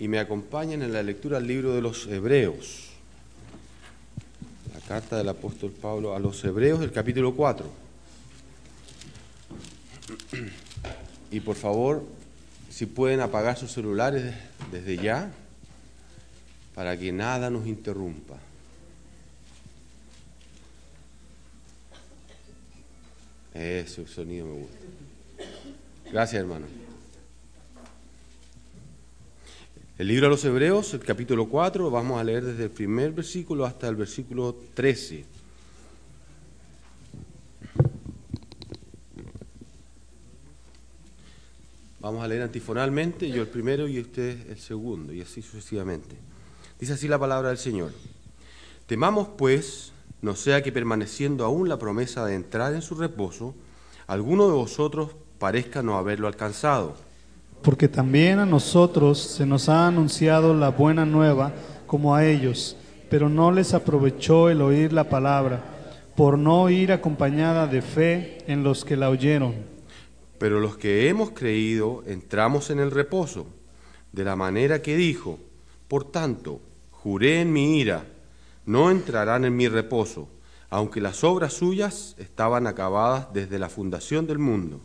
y me acompañen en la lectura del libro de los Hebreos. La carta del apóstol Pablo a los Hebreos, el capítulo 4. Y por favor, si pueden apagar sus celulares desde ya, para que nada nos interrumpa. Ese sonido me gusta. Gracias, hermano. El libro de los Hebreos, el capítulo 4, vamos a leer desde el primer versículo hasta el versículo 13. Vamos a leer antifonalmente, yo el primero y usted el segundo, y así sucesivamente. Dice así la palabra del Señor. Temamos pues, no sea que permaneciendo aún la promesa de entrar en su reposo, alguno de vosotros parezca no haberlo alcanzado. Porque también a nosotros se nos ha anunciado la buena nueva como a ellos, pero no les aprovechó el oír la palabra, por no ir acompañada de fe en los que la oyeron. Pero los que hemos creído entramos en el reposo, de la manera que dijo, por tanto, juré en mi ira, no entrarán en mi reposo, aunque las obras suyas estaban acabadas desde la fundación del mundo.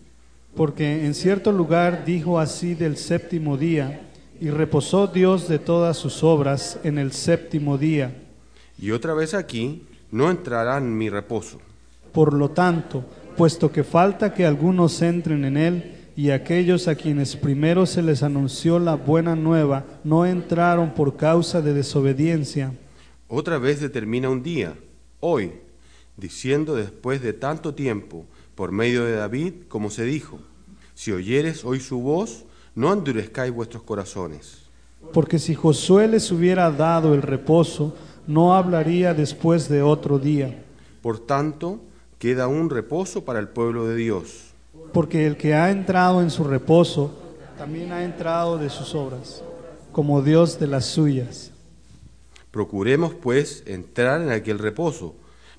Porque en cierto lugar dijo así del séptimo día, y reposó Dios de todas sus obras en el séptimo día. Y otra vez aquí, no entrarán en mi reposo. Por lo tanto, puesto que falta que algunos entren en él, y aquellos a quienes primero se les anunció la buena nueva no entraron por causa de desobediencia. Otra vez determina un día, hoy, diciendo después de tanto tiempo, por medio de David, como se dijo, si oyeres hoy su voz, no endurezcáis vuestros corazones. Porque si Josué les hubiera dado el reposo, no hablaría después de otro día. Por tanto, queda un reposo para el pueblo de Dios. Porque el que ha entrado en su reposo, también ha entrado de sus obras, como Dios de las suyas. Procuremos, pues, entrar en aquel reposo,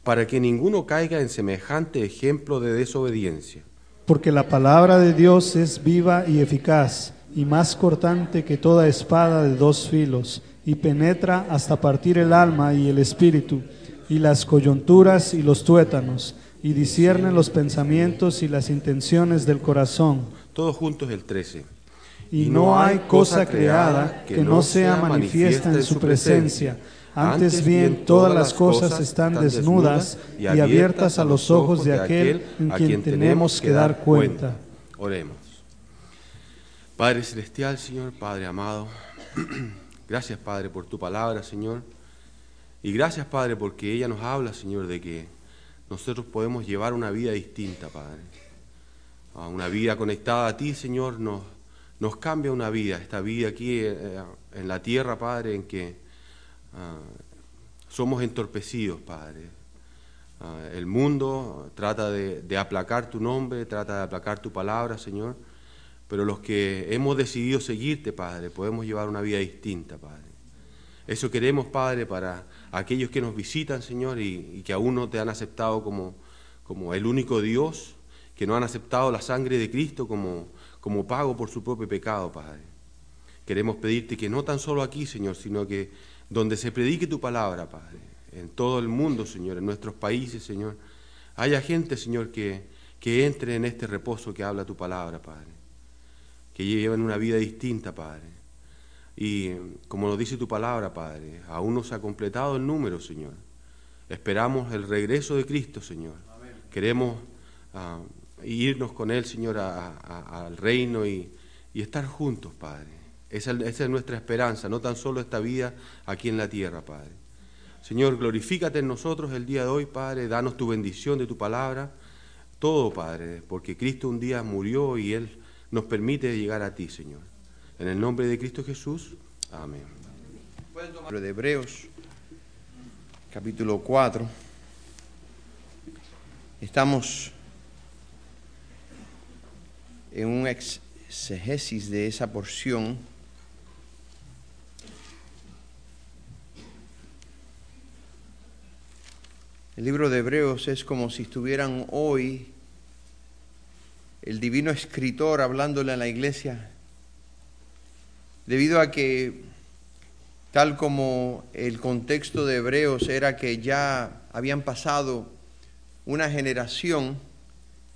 para que ninguno caiga en semejante ejemplo de desobediencia. Porque la palabra de Dios es viva y eficaz, y más cortante que toda espada de dos filos, y penetra hasta partir el alma y el espíritu, y las coyunturas y los tuétanos, y discierne los pensamientos y las intenciones del corazón. Todos juntos el 13. Y no hay cosa creada que no sea manifiesta en su presencia. Antes bien, todas las cosas están desnudas y abiertas a los ojos de aquel en quien tenemos que dar cuenta. Oremos. Padre Celestial, Señor, Padre amado, gracias Padre por tu palabra, Señor. Y gracias Padre porque ella nos habla, Señor, de que nosotros podemos llevar una vida distinta, Padre. Una vida conectada a ti, Señor, nos, nos cambia una vida, esta vida aquí eh, en la tierra, Padre, en que ah, somos entorpecidos, Padre. Ah, el mundo trata de, aplacar tu nombre, trata de aplacar tu palabra, Señor, pero los que hemos decidido seguirte, Padre, podemos llevar una vida distinta, Padre. Eso queremos, Padre, para aquellos que nos visitan, Señor, y, que aún no te han aceptado como, como el único Dios, que no han aceptado la sangre de Cristo como, como pago por su propio pecado, Padre. Queremos pedirte que no tan solo aquí, Señor, sino que donde se predique tu palabra, Padre, en todo el mundo, Señor, en nuestros países, Señor, haya gente, Señor, que, que entre en este reposo que habla tu palabra, Padre, que lleven una vida distinta, Padre. Y como nos dice tu palabra, Padre, aún no se ha completado el número, Señor. Esperamos el regreso de Cristo, Señor. Queremos ah, irnos con Él, Señor, al reino y, estar juntos, Padre. Esa, esa, es nuestra esperanza, no tan solo esta vida aquí en la tierra, Padre. Señor, glorifícate en nosotros el día de hoy, Padre. Danos tu bendición de tu palabra. Todo, Padre, porque Cristo un día murió y Él nos permite llegar a ti, Señor. En el nombre de Cristo Jesús. Amén. De Hebreos, capítulo 4. Estamos en un exegesis de esa porción. El libro de Hebreos es como si estuvieran hoy el divino escritor hablándole a la iglesia. Debido a que tal como el contexto de Hebreos era que ya habían pasado una generación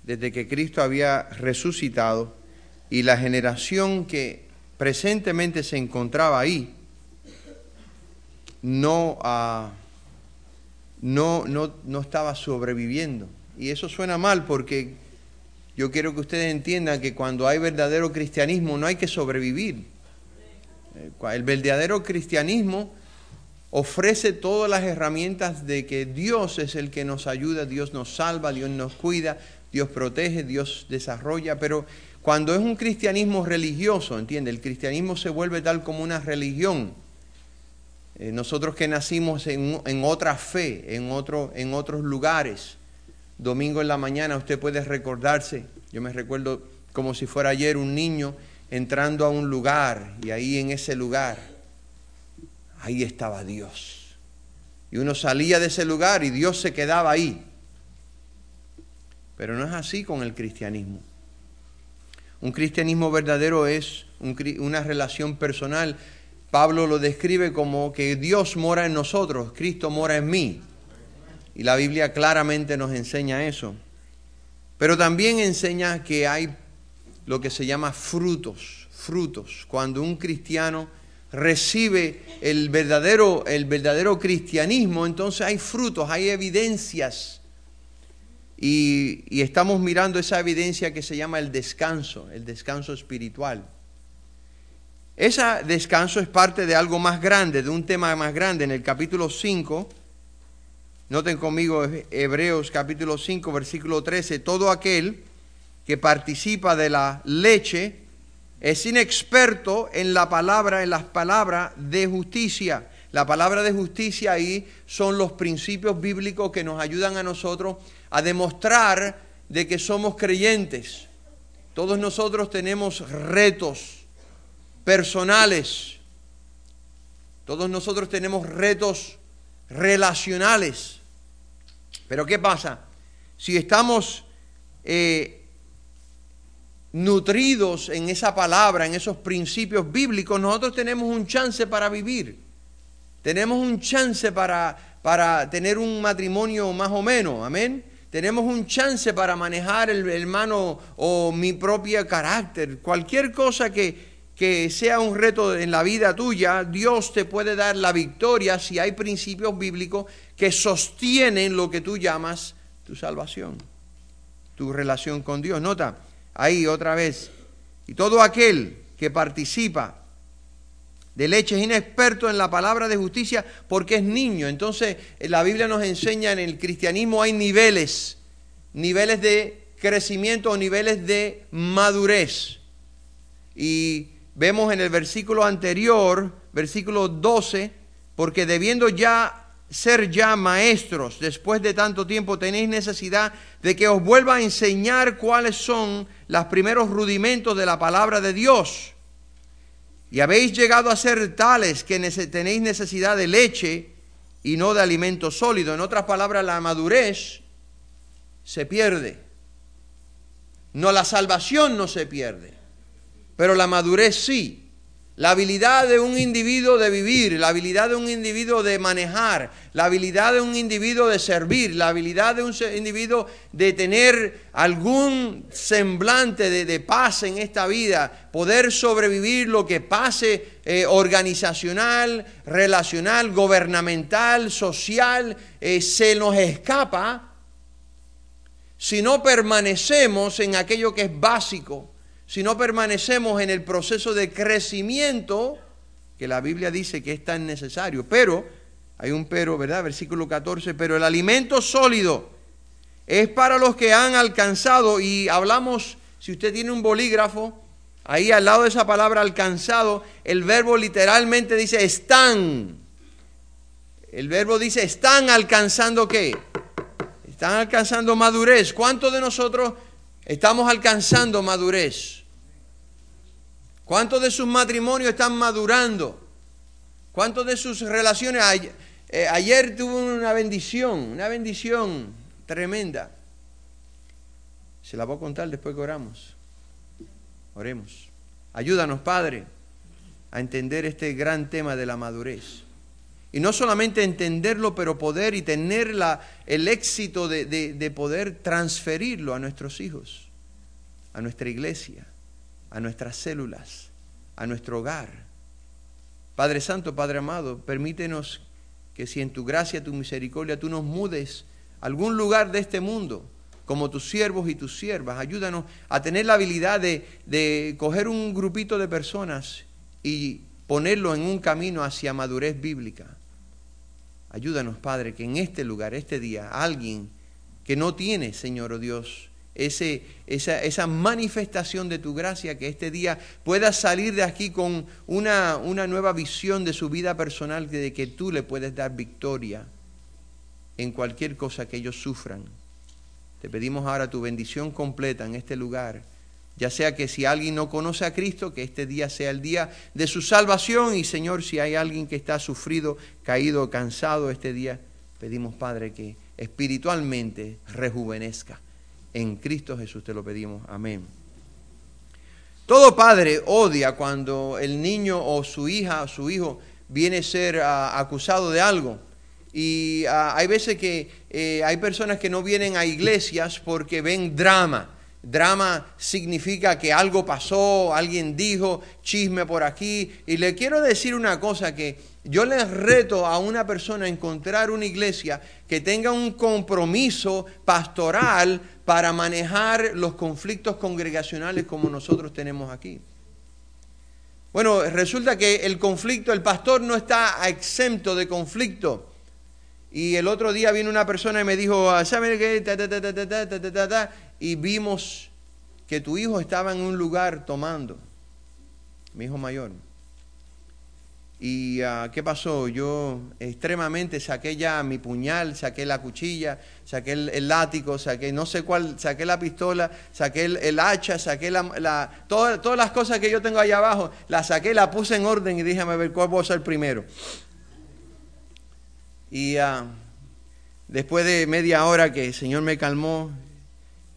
desde que Cristo había resucitado y la generación que presentemente se encontraba ahí no, ah, no, no, no estaba sobreviviendo. Y eso suena mal porque yo quiero que ustedes entiendan que cuando hay verdadero cristianismo no hay que sobrevivir. Eh, el verdadero cristianismo ofrece todas las herramientas de que Dios es el que nos ayuda, Dios nos salva, Dios nos cuida, Dios protege, Dios desarrolla, pero cuando es un cristianismo religioso, ¿entiende? El cristianismo se vuelve tal como una religión. Eh, nosotros que nacimos en, otra fe, en, otro, en otros lugares, domingo en la mañana usted puede recordarse, yo me recuerdo como si fuera ayer un niño entrando a un lugar y ahí en ese lugar, ahí estaba Dios. Y uno salía de ese lugar y Dios se quedaba ahí. Pero no es así con el cristianismo. Un cristianismo verdadero es una relación personal. Pablo lo describe como que Dios mora en nosotros, Cristo mora en mí. Y la Biblia claramente nos enseña eso. Pero también enseña que hay lo que se llama frutos, frutos. Cuando un cristiano recibe el verdadero, el verdadero cristianismo, entonces hay frutos, hay evidencias. Y, y estamos mirando esa evidencia que se llama el descanso, el descanso espiritual. Ese descanso es parte de algo más grande, de un tema más grande. En el capítulo 5, Noten conmigo Hebreos capítulo 5, versículo 13. Todo aquel que participa de la leche es inexperto en la palabra, en las palabras de justicia. La palabra de justicia ahí son los principios bíblicos que nos ayudan a nosotros a demostrar de que somos creyentes. Todos nosotros tenemos retos personales. Todos nosotros tenemos retos relacionales. Pero ¿qué pasa? Si estamos eh, nutridos en esa palabra, en esos principios bíblicos, nosotros tenemos un chance para vivir. Tenemos un chance para, para tener un matrimonio más o menos, amén. Tenemos un chance para manejar el hermano o mi propio carácter. Cualquier cosa que, que sea un reto en la vida tuya, Dios te puede dar la victoria si hay principios bíblicos que sostienen lo que tú llamas tu salvación, tu relación con Dios. Nota, ahí otra vez, y todo aquel que participa de leche es inexperto en la palabra de justicia porque es niño. Entonces, la Biblia nos enseña en el cristianismo hay niveles, niveles de crecimiento o niveles de madurez. Y vemos en el versículo anterior, versículo 12, porque debiendo ya ser ya maestros después de tanto tiempo, tenéis necesidad de que os vuelva a enseñar cuáles son los primeros rudimentos de la palabra de Dios. Y habéis llegado a ser tales que tenéis necesidad de leche y no de alimento sólido. En otras palabras, la madurez se pierde. No, la salvación no se pierde, pero la madurez sí. La habilidad de un individuo de vivir, la habilidad de un individuo de manejar, la habilidad de un individuo de servir, la habilidad de un individuo de tener algún semblante de, paz en esta vida, poder sobrevivir lo que pase eh, organizacional, relacional, gubernamental, social, eh, se nos escapa si no permanecemos en aquello que es básico si no permanecemos en el proceso de crecimiento que la Biblia dice que es tan necesario. Pero, hay un pero, ¿verdad? Versículo 14, pero el alimento sólido es para los que han alcanzado, y hablamos, si usted tiene un bolígrafo, ahí al lado de esa palabra alcanzado, el verbo literalmente dice están. El verbo dice están alcanzando qué? Están alcanzando madurez. ¿Cuántos de nosotros estamos alcanzando madurez? ¿Cuántos de sus matrimonios están madurando? ¿Cuántos de sus relaciones? Eh, ayer, tuvo una bendición, una bendición tremenda. Se la voy a contar después que oramos. Oremos. Ayúdanos, Padre. a entender este gran tema de la madurez. Y no solamente entenderlo, pero poder y tener la, el éxito de, de poder transferirlo a nuestros hijos, a nuestra iglesia, a nuestras células, a nuestro hogar. Padre Santo, Padre amado, permítenos que si en tu gracia, tu misericordia, tú nos mudes a algún lugar de este mundo, como tus siervos y tus siervas, ayúdanos a tener la habilidad de, de coger un grupito de personas y ponerlo en un camino hacia madurez bíblica. Ayúdanos, Padre, que en este lugar, este día, alguien que no tiene, Señor oh Dios, ese, esa, esa, manifestación de tu gracia, que este día pueda salir de aquí con una, una nueva visión de su vida personal, de que tú le puedes dar victoria en cualquier cosa que ellos sufran. Te pedimos ahora tu bendición completa en este lugar. Ya sea que si alguien no conoce a Cristo, que este día sea el día de su salvación. Y Señor, si hay alguien que está sufrido, caído, cansado este día, pedimos, Padre, que espiritualmente rejuvenezca. En Cristo Jesús te lo pedimos. Amén. Todo padre odia cuando el niño o su hija o su hijo viene a ser uh, acusado de algo. Y uh, hay veces que eh, hay personas que no vienen a iglesias porque ven drama. Drama significa que algo pasó, alguien dijo, chisme por aquí. Y le quiero decir una cosa que yo les reto a una persona a encontrar una iglesia que tenga un compromiso pastoral para manejar los conflictos congregacionales como nosotros tenemos aquí. Bueno, resulta que el conflicto, el pastor no está exento de conflicto. Y el otro día vino una persona y me dijo, ¿saben qué? y vimos que tu hijo estaba en un lugar tomando, mi hijo mayor. ¿Y uh, qué pasó? Yo extremadamente saqué ya mi puñal, saqué la cuchilla, saqué el, látigo, saqué no sé cuál, saqué la pistola, saqué el, hacha, saqué la, la todas, todas las cosas que yo tengo allá abajo, las saqué, las puse en orden y dije, a ver cuál voy a ser primero. Y uh, después de media hora que el Señor me calmó,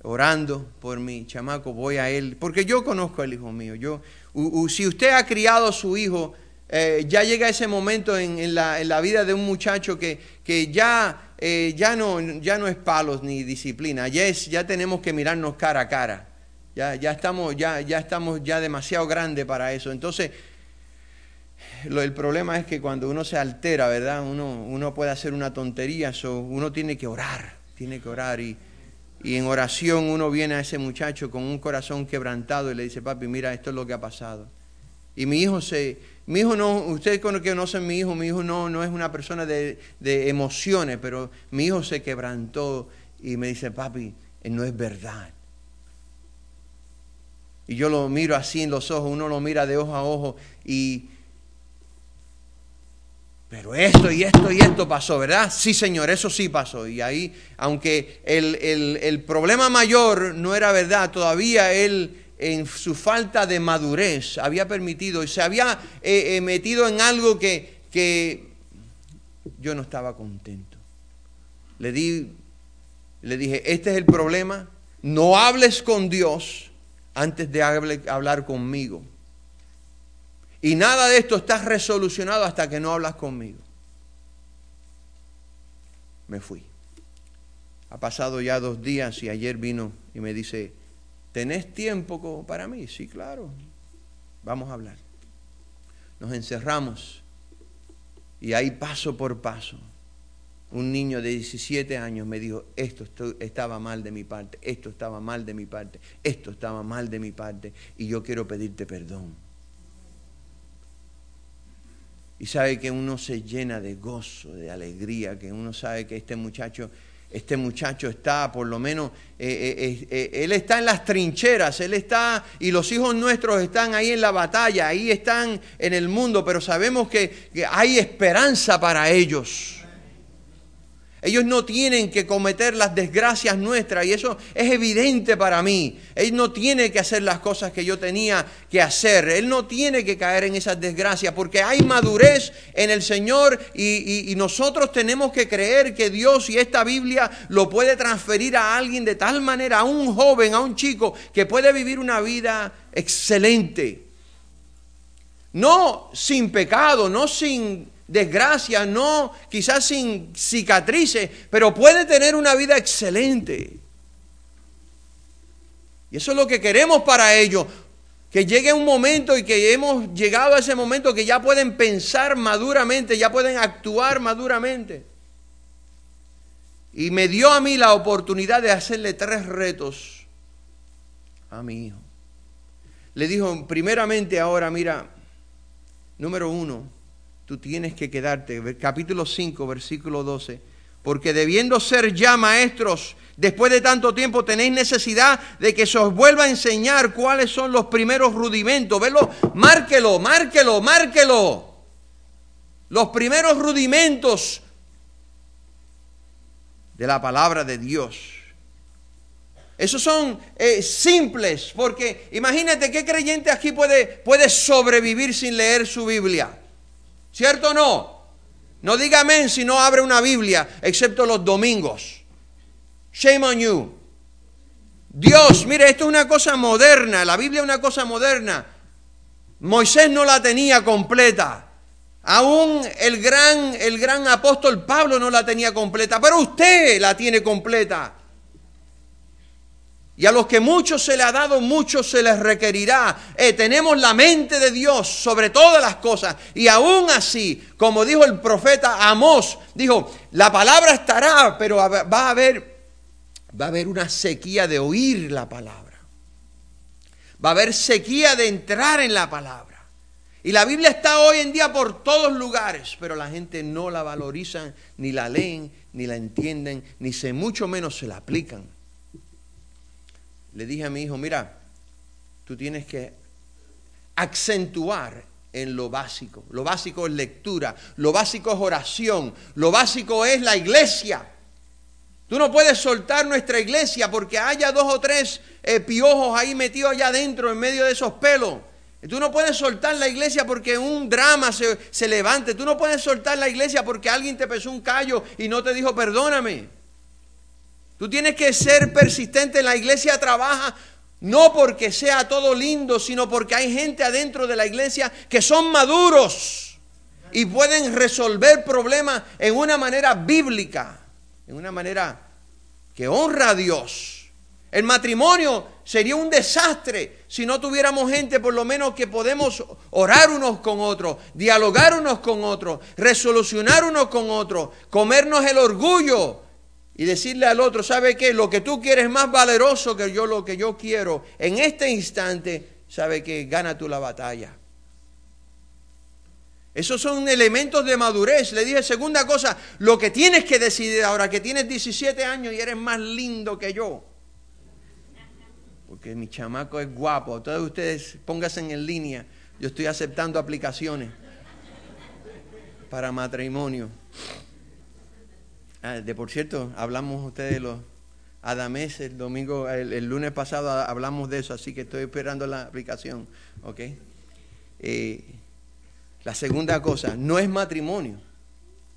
orando por mi chamaco, voy a él, porque yo conozco al hijo mío. Yo, u, si usted ha criado a su hijo, eh, ya llega ese momento en, la, en, la, vida de un muchacho que, que ya, eh, ya, no, ya no es palos ni disciplina, ya, es, ya tenemos que mirarnos cara a cara. Ya, ya, estamos, ya, ya estamos ya demasiado grandes para eso. Entonces, lo, el problema es que cuando uno se altera, ¿verdad? Uno, uno puede hacer una tontería, uno tiene que orar, tiene que orar y, y en oración uno viene a ese muchacho con un corazón quebrantado y le dice, papi, mira, esto es lo que ha pasado. Y mi hijo se, mi hijo no, ustedes conocen mi hijo, mi hijo no, no es una persona de, de emociones, pero mi hijo se quebrantó y me dice, papi, no es verdad. Y yo lo miro así en los ojos, uno lo mira de ojo a ojo y, pero esto y esto y esto pasó, ¿verdad? Sí, Señor, eso sí pasó. Y ahí, aunque el, el, problema mayor no era verdad, todavía él en su falta de madurez había permitido y se había eh, eh, metido en algo que, que yo no estaba contento. Le, di, le dije, este es el problema, no hables con Dios antes de hablar conmigo. Y nada de esto está resolucionado hasta que no hablas conmigo. Me fui. Ha pasado ya dos días y ayer vino y me dice, ¿tenés tiempo para mí? Sí, claro. Vamos a hablar. Nos encerramos y ahí paso por paso. Un niño de 17 años me dijo, esto estaba mal de mi parte, esto estaba mal de mi parte, esto estaba mal de mi parte y yo quiero pedirte perdón. Y sabe que uno se llena de gozo, de alegría, que uno sabe que este muchacho, este muchacho está, por lo menos, eh, eh, eh, él está en las trincheras, él está, y los hijos nuestros están ahí en la batalla, ahí están en el mundo, pero sabemos que, que hay esperanza para ellos. Ellos no tienen que cometer las desgracias nuestras y eso es evidente para mí. Él no tiene que hacer las cosas que yo tenía que hacer. Él no tiene que caer en esas desgracias porque hay madurez en el Señor y, y, y nosotros tenemos que creer que Dios y esta Biblia lo puede transferir a alguien de tal manera, a un joven, a un chico que puede vivir una vida excelente. no sin pecado, no sin desgracia, no quizás sin cicatrices, pero puede tener una vida excelente. Y eso es lo que queremos para ellos. Que llegue un momento y que hemos llegado a ese momento que ya pueden pensar maduramente, ya pueden actuar maduramente. Y me dio a mí la oportunidad de hacerle tres retos a mi hijo. Le dijo, primeramente ahora, mira, número uno, tú tienes que quedarte, capítulo 5, versículo 12, porque debiendo ser ya maestros, después de tanto tiempo tenéis necesidad de que se os vuelva a enseñar cuáles son los primeros rudimentos. Velo, márquelo, márquelo, márquelo. Los primeros rudimentos de la palabra de Dios. Esos son eh, simples, porque imagínate qué creyente aquí puede, puede sobrevivir sin leer su Biblia. ¿Cierto o no? No diga amén si no abre una Biblia, excepto los domingos. Shame on you. Dios, mire, esto es una cosa moderna, la Biblia es una cosa moderna. Moisés no la tenía completa. Aún el gran, el gran apóstol Pablo no la tenía completa, pero usted la tiene completa. Y a los que mucho se le ha dado, mucho se les requerirá. Eh, tenemos la mente de Dios sobre todas las cosas. Y aún así, como dijo el profeta Amós, dijo, la palabra estará, pero va a haber, va a haber una sequía de oír la palabra. Va a haber sequía de entrar en la palabra. Y la Biblia está hoy en día por todos lugares, pero la gente no la valoriza, ni la leen, ni la entienden, ni se mucho menos se la aplican. Le dije a mi hijo, mira, tú tienes que acentuar en lo básico. Lo básico es lectura, lo básico es oración, lo básico es la iglesia. Tú no puedes soltar nuestra iglesia porque haya dos o tres eh, piojos ahí metidos allá adentro en medio de esos pelos. Tú no puedes soltar la iglesia porque un drama se, se, levante. Tú no puedes soltar la iglesia porque alguien te pesó un callo y no te dijo perdóname. Tú tienes que ser persistente. La iglesia trabaja no porque sea todo lindo, sino porque hay gente adentro de la iglesia que son maduros y pueden resolver problemas en una manera bíblica, en una manera que honra a Dios. El matrimonio sería un desastre si no tuviéramos gente por lo menos que podemos orar unos con otros, dialogar unos con otros, resolucionar unos con otros, comernos el orgullo y decirle al otro, ¿sabe qué? Lo que tú quieres es más valeroso que yo lo que yo quiero. En este instante, ¿sabe qué? Gana tú la batalla. Esos son elementos de madurez. Le dije, segunda cosa, lo que tienes que decidir ahora, que tienes 17 años y eres más lindo que yo porque mi chamaco es guapo. Todos ustedes pónganse en línea. Yo estoy aceptando aplicaciones para matrimonio. Ah, de por cierto, hablamos ustedes de los Adamés el domingo, el, lunes pasado hablamos de eso, así que estoy esperando la aplicación. ¿ok? Eh, la segunda cosa, no es matrimonio.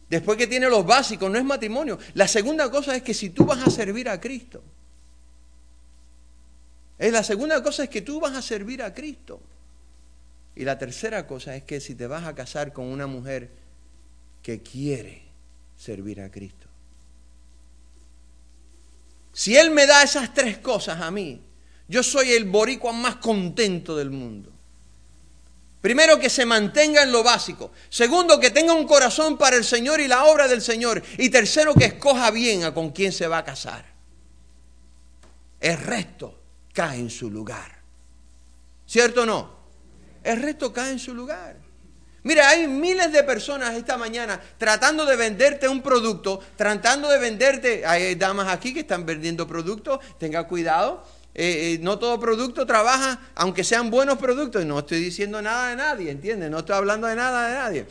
Después que tiene los básicos, no es matrimonio. La segunda cosa es que si tú vas a servir a Cristo, es la segunda cosa es que tú vas a servir a Cristo. Y la tercera cosa es que si te vas a casar con una mujer que quiere servir a Cristo. Si Él me da esas tres cosas a mí, yo soy el boricua más contento del mundo. Primero, que se mantenga en lo básico. Segundo, que tenga un corazón para el Señor y la obra del Señor. Y tercero, que escoja bien a con quién se va a casar. El resto cae en su lugar. ¿Cierto o no? El resto cae en su lugar. Mira, hay miles de personas esta mañana tratando de venderte un producto, tratando de venderte, hay damas aquí que están vendiendo productos, tenga cuidado, eh, eh, no todo producto trabaja, aunque sean buenos productos, no estoy diciendo nada de nadie, ¿entiendes? No estoy hablando de nada de nadie.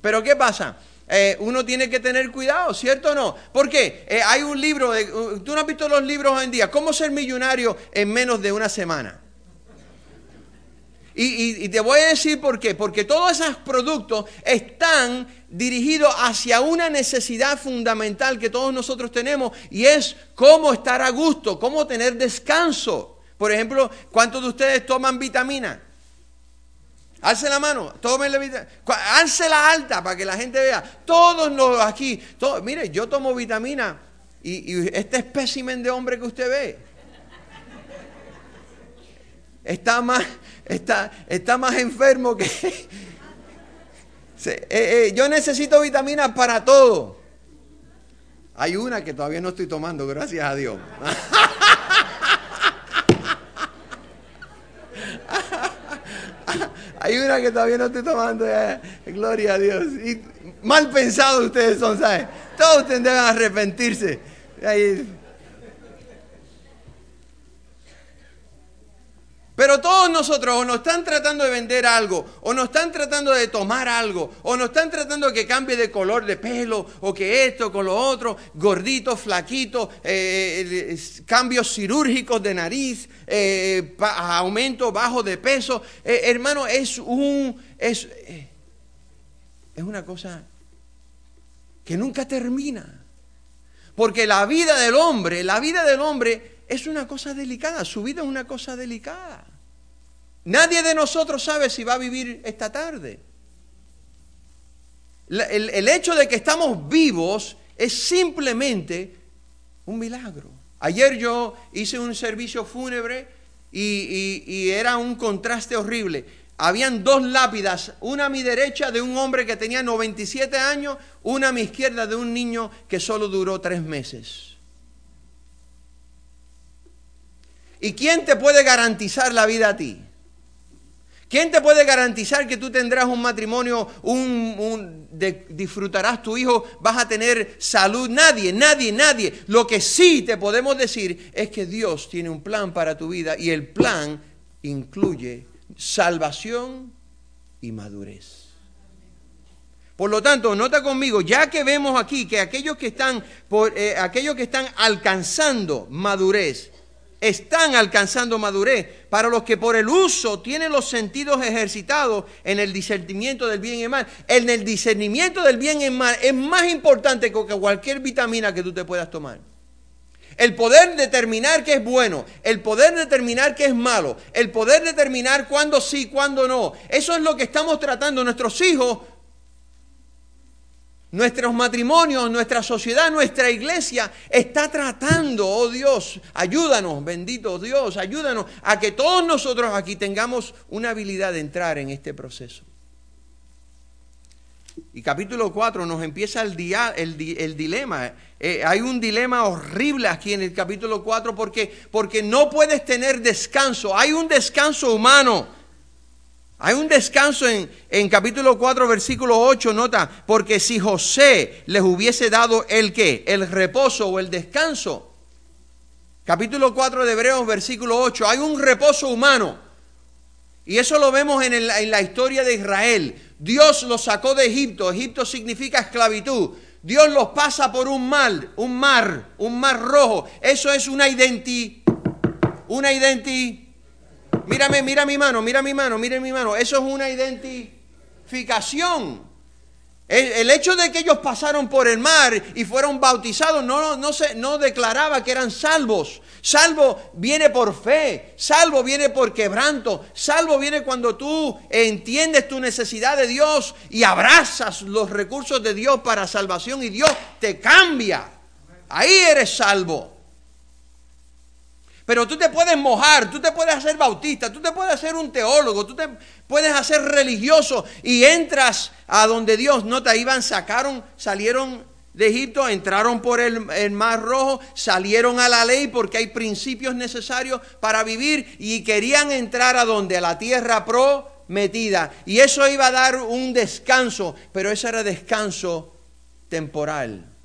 Pero ¿qué pasa? Eh, uno tiene que tener cuidado, ¿cierto o no? Porque hay un libro, de, tú no has visto los libros hoy en día, ¿cómo ser millonario en menos de una semana? Y, te voy a decir por qué. Porque todos esos productos están dirigidos hacia una necesidad fundamental que todos nosotros tenemos y es cómo estar a gusto, cómo tener descanso. Por ejemplo, ¿cuántos de ustedes toman vitamina? Alce la mano, tómele vitamina. Alce la alta para que la gente vea. Todos los aquí, mire, yo tomo vitamina y este espécimen de hombre que usted ve está más, está, está más enfermo que... Eh, eh, yo necesito vitaminas para todo. Hay una que todavía no estoy tomando, gracias a Dios. Hay una que todavía no estoy tomando. Gloria a Dios. Y mal pensados ustedes son, ¿sabes? Todos ustedes deben arrepentirse. Pero todos nosotros o nos están tratando de vender algo, o nos están tratando de tomar algo, o nos están tratando de que cambie de color de pelo, o que esto, con lo otro, gordito, flaquito, eh, cambios cirúrgicos de nariz, eh, aumento bajo de peso. Eh, hermano, es un es, es una cosa que nunca termina. Porque la vida del hombre, la vida del hombre es una cosa delicada, su vida es una cosa delicada. Nadie de nosotros sabe si va a vivir esta tarde. El, hecho de que estamos vivos es simplemente un milagro. Ayer yo hice un servicio fúnebre y, y, era un contraste horrible. Habían dos lápidas, una a mi derecha de un hombre que tenía 97 años, una a mi izquierda de un niño que solo duró tres meses. ¿Y quién te puede garantizar la vida a ti? ¿Quién te puede garantizar que tú tendrás un matrimonio, un, disfrutarás tu hijo, vas a tener salud? Nadie, nadie, nadie. Lo que sí te podemos decir es que Dios tiene un plan para tu vida y el plan incluye salvación y madurez. Por lo tanto, nota conmigo, ya que vemos aquí que aquellos que están, por, eh, aquellos que están alcanzando madurez, están alcanzando madurez, para los que por el uso tienen los sentidos ejercitados en el discernimiento del bien y el mal. En el discernimiento del bien y el mal es más importante que cualquier vitamina que tú te puedas tomar. El poder determinar qué es bueno, el poder determinar qué es malo, el poder determinar cuándo sí, cuándo no. Eso es lo que estamos tratando. Nuestros hijos Nuestros matrimonios, nuestra sociedad, nuestra iglesia está tratando, oh Dios, ayúdanos, bendito Dios, ayúdanos a que todos nosotros aquí tengamos una habilidad de entrar en este proceso. Y capítulo 4 nos empieza el, el, dilema. Eh, hay un dilema horrible aquí en el capítulo 4 porque, porque no puedes tener descanso. Hay un descanso humano. Hay un descanso en, capítulo 4, versículo 8, nota, porque si José les hubiese dado el qué, el reposo o el descanso. Capítulo 4 de Hebreos, versículo 8, hay un reposo humano. Y eso lo vemos en, en la historia de Israel. Dios los sacó de Egipto. Egipto significa esclavitud. Dios los pasa por un mar, un mar, un mar rojo. Eso es una identidad, una identidad Mírame, mira mi mano, mira mi mano, mire mi mano. Eso es una identificación. El, hecho de que ellos pasaron por el mar y fueron bautizados no, no, se, no declaraba que eran salvos. Salvo viene por fe, salvo viene por quebranto, salvo viene cuando tú entiendes tu necesidad de Dios y abrazas los recursos de Dios para salvación y Dios te cambia. Ahí eres salvo. Pero tú te puedes mojar, tú te puedes hacer bautista, tú te puedes hacer un teólogo, tú te puedes hacer religioso y entras a donde Dios, no te iban, sacaron, salieron de Egipto, entraron por el, Mar Rojo, salieron a la ley porque hay principios necesarios para vivir y querían entrar a donde, a la tierra prometida. Y eso iba a dar un descanso, pero ese era descanso temporal.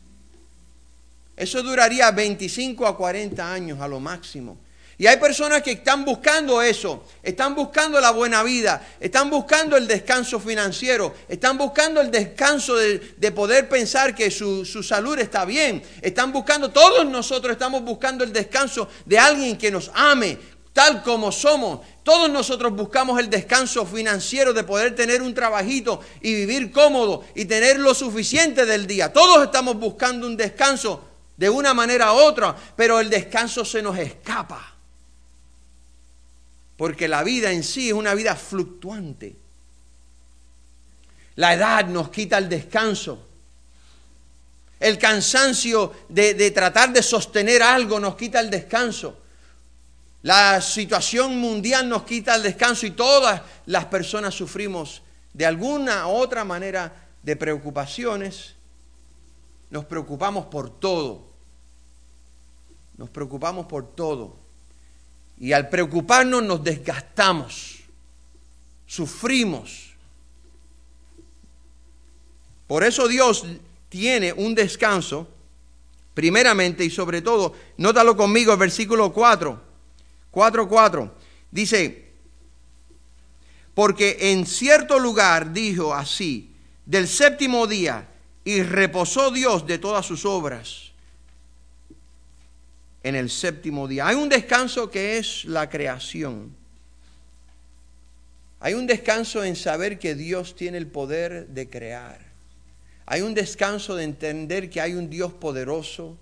Eso duraría 25 a 40 años a lo máximo. Y hay personas que están buscando eso, están buscando la buena vida, están buscando el descanso financiero, están buscando el descanso de, poder pensar que su, su, salud está bien, están buscando, todos nosotros estamos buscando el descanso de alguien que nos ame tal como somos. Todos nosotros buscamos el descanso financiero de poder tener un trabajito y vivir cómodo y tener lo suficiente del día. Todos estamos buscando un descanso de una manera u otra, pero el descanso se nos escapa. Porque la vida en sí es una vida fluctuante. La edad nos quita el descanso. El cansancio de, de tratar de sostener algo nos quita el descanso. La situación mundial nos quita el descanso y todas las personas sufrimos de alguna u otra manera de preocupaciones. Nos preocupamos por todo. Nos preocupamos por todo. Y al preocuparnos nos desgastamos, sufrimos. Por eso Dios tiene un descanso, primeramente y sobre todo, nótalo conmigo el versículo 4 4.4. Dice, porque en cierto lugar dijo así, del séptimo día, y reposó Dios de todas sus obras en el séptimo día. Hay un descanso que es la creación. Hay un descanso en saber que Dios tiene el poder de crear. Hay un descanso de entender que hay un Dios poderoso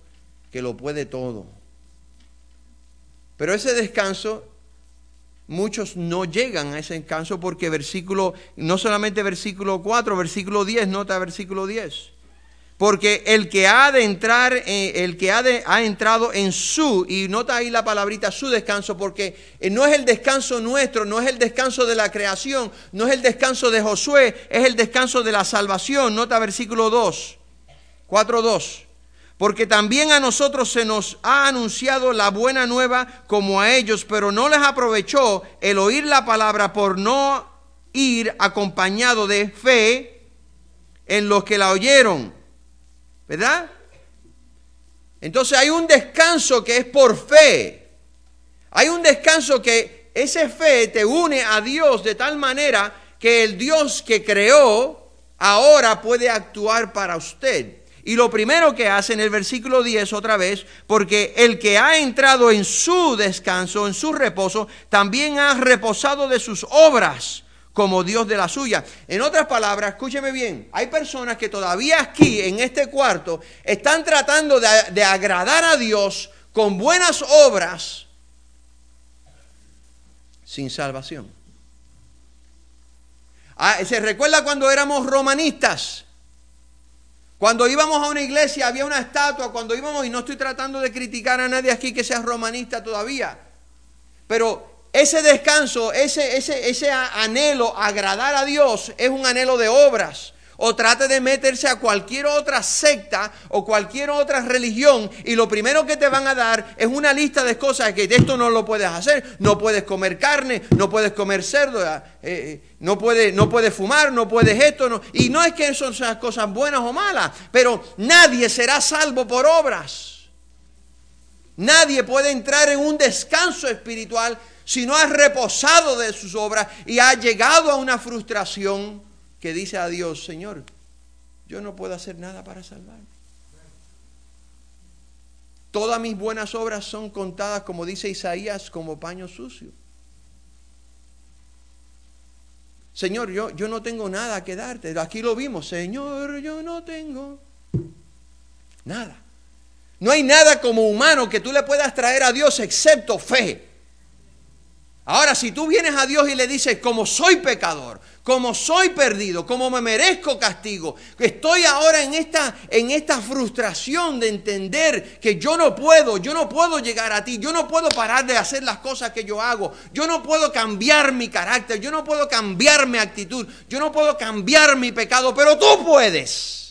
que lo puede todo. Pero ese descanso, muchos no llegan a ese descanso porque versículo, no solamente versículo 4, versículo 10, nota versículo 10. Porque el que ha de entrar, eh, el que ha, de, ha entrado en su, y nota ahí la palabrita su descanso, porque eh, no es el descanso nuestro, no es el descanso de la creación, no es el descanso de Josué, es el descanso de la salvación. Nota versículo 2, 4, 2 porque también a nosotros se nos ha anunciado la buena nueva como a ellos, pero no les aprovechó el oír la palabra por no ir acompañado de fe en los que la oyeron. ¿Verdad? Entonces hay un descanso que es por fe. Hay un descanso que ese fe te une a Dios de tal manera que el Dios que creó ahora puede actuar para usted. Y lo primero que hace en el versículo 10 otra vez, porque el que ha entrado en su descanso, en su reposo, también ha reposado de sus obras como Dios de la suya. En otras palabras, escúcheme bien, hay personas que todavía aquí, en este cuarto, están tratando de, agradar a Dios con buenas obras sin salvación. Ah, ¿Se recuerda cuando éramos romanistas? Cuando íbamos a una iglesia había una estatua, cuando íbamos, y no estoy tratando de criticar a nadie aquí que sea romanista todavía, pero ese descanso, ese, ese, ese anhelo, agradar a Dios, es un anhelo de obras o trate de meterse a cualquier otra secta o cualquier otra religión y lo primero que te van a dar es una lista de cosas que de esto no lo puedes hacer, no puedes comer carne, no puedes comer cerdo, eh, eh, no, puedes, no puedes fumar, no puedes esto, y no es que son cosas buenas o malas, pero nadie será salvo por obras. Nadie puede entrar en un descanso espiritual si no ha reposado de sus obras y ha llegado a una frustración que dice a Dios, Señor, yo no puedo hacer nada para salvarme. Todas mis buenas obras son contadas, como dice Isaías, como paño sucio. Señor, yo, yo no tengo nada que darte. Aquí lo vimos. Señor, yo no tengo nada. No hay nada como humano que tú le puedas traer a Dios excepto fe. Ahora, si tú vienes a Dios y le dices, como soy pecador, como soy perdido, como me merezco castigo, estoy ahora en esta, en esta frustración de entender que yo no puedo, yo no puedo llegar a ti, yo no puedo parar de hacer las cosas que yo hago, yo no puedo cambiar mi carácter, yo no puedo cambiar mi actitud, yo no puedo cambiar mi pecado, pero tú puedes.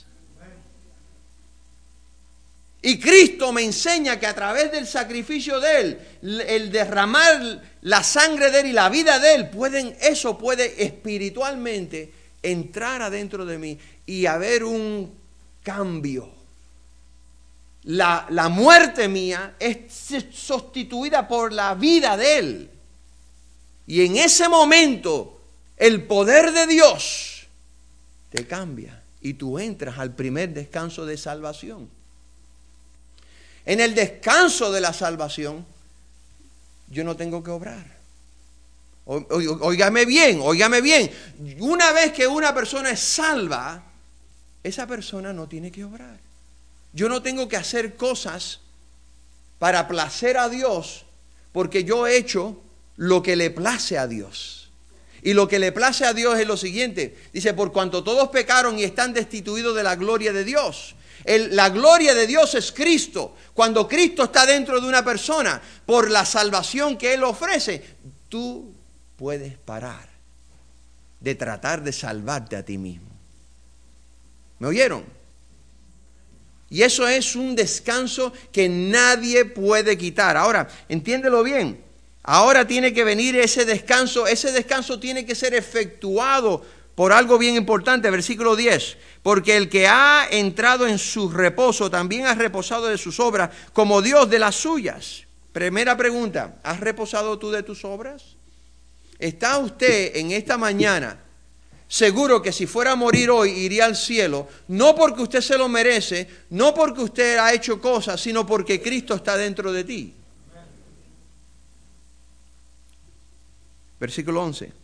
Y Cristo me enseña que a través del sacrificio de Él, el derramar la sangre de Él y la vida de Él, pueden, eso puede espiritualmente entrar adentro de mí y haber un cambio. La, la muerte mía es sustituida por la vida de Él. Y en ese momento, el poder de Dios te cambia y tú entras al primer descanso de salvación. En el descanso de la salvación, yo no tengo que obrar. Óigame bien, óigame bien. Una vez que una persona es salva, esa persona no tiene que obrar. Yo no tengo que hacer cosas para placer a Dios porque yo he hecho lo que le place a Dios. Y lo que le place a Dios es lo siguiente. Dice, por cuanto todos pecaron y están destituidos de la gloria de Dios. La gloria de Dios es Cristo. Cuando Cristo está dentro de una persona, por la salvación que Él ofrece, tú puedes parar de tratar de salvarte a ti mismo. ¿Me oyeron? Y eso es un descanso que nadie puede quitar. Ahora, entiéndelo bien. Ahora tiene que venir ese descanso. Ese descanso tiene que ser efectuado por algo bien importante. Versículo 10. Porque el que ha entrado en su reposo también ha reposado de sus obras como Dios de las suyas. Primera pregunta. ¿Has reposado tú de tus obras? ¿Está usted en esta mañana seguro que si fuera a morir hoy iría al cielo, no porque usted se lo merece, no porque usted ha hecho cosas, sino porque Cristo está dentro de ti. Versículo 11.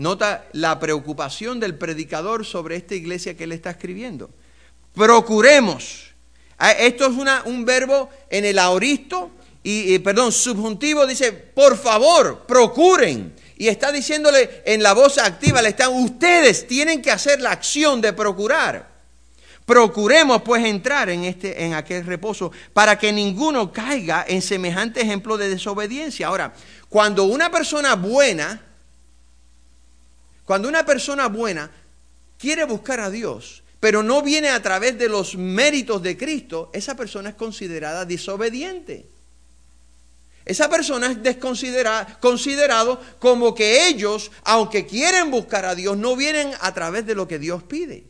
Nota la preocupación del predicador sobre esta iglesia que él está escribiendo. Procuremos. Ah, esto es un verbo en el aoristo, y, perdón, subjuntivo dice, por favor, procuren. Y está diciéndole en la voz activa, le están, ustedes tienen que hacer la acción de procurar. Procuremos pues entrar en, este, en aquel reposo para que ninguno caiga en semejante ejemplo de desobediencia. Ahora, cuando una persona buena, cuando una persona buena quiere buscar a Dios, pero no viene a través de los méritos de Cristo, esa persona es considerada desobediente. Esa persona es desconsiderada, considerado como que ellos, aunque quieren buscar a Dios, no vienen a través de lo que Dios pide.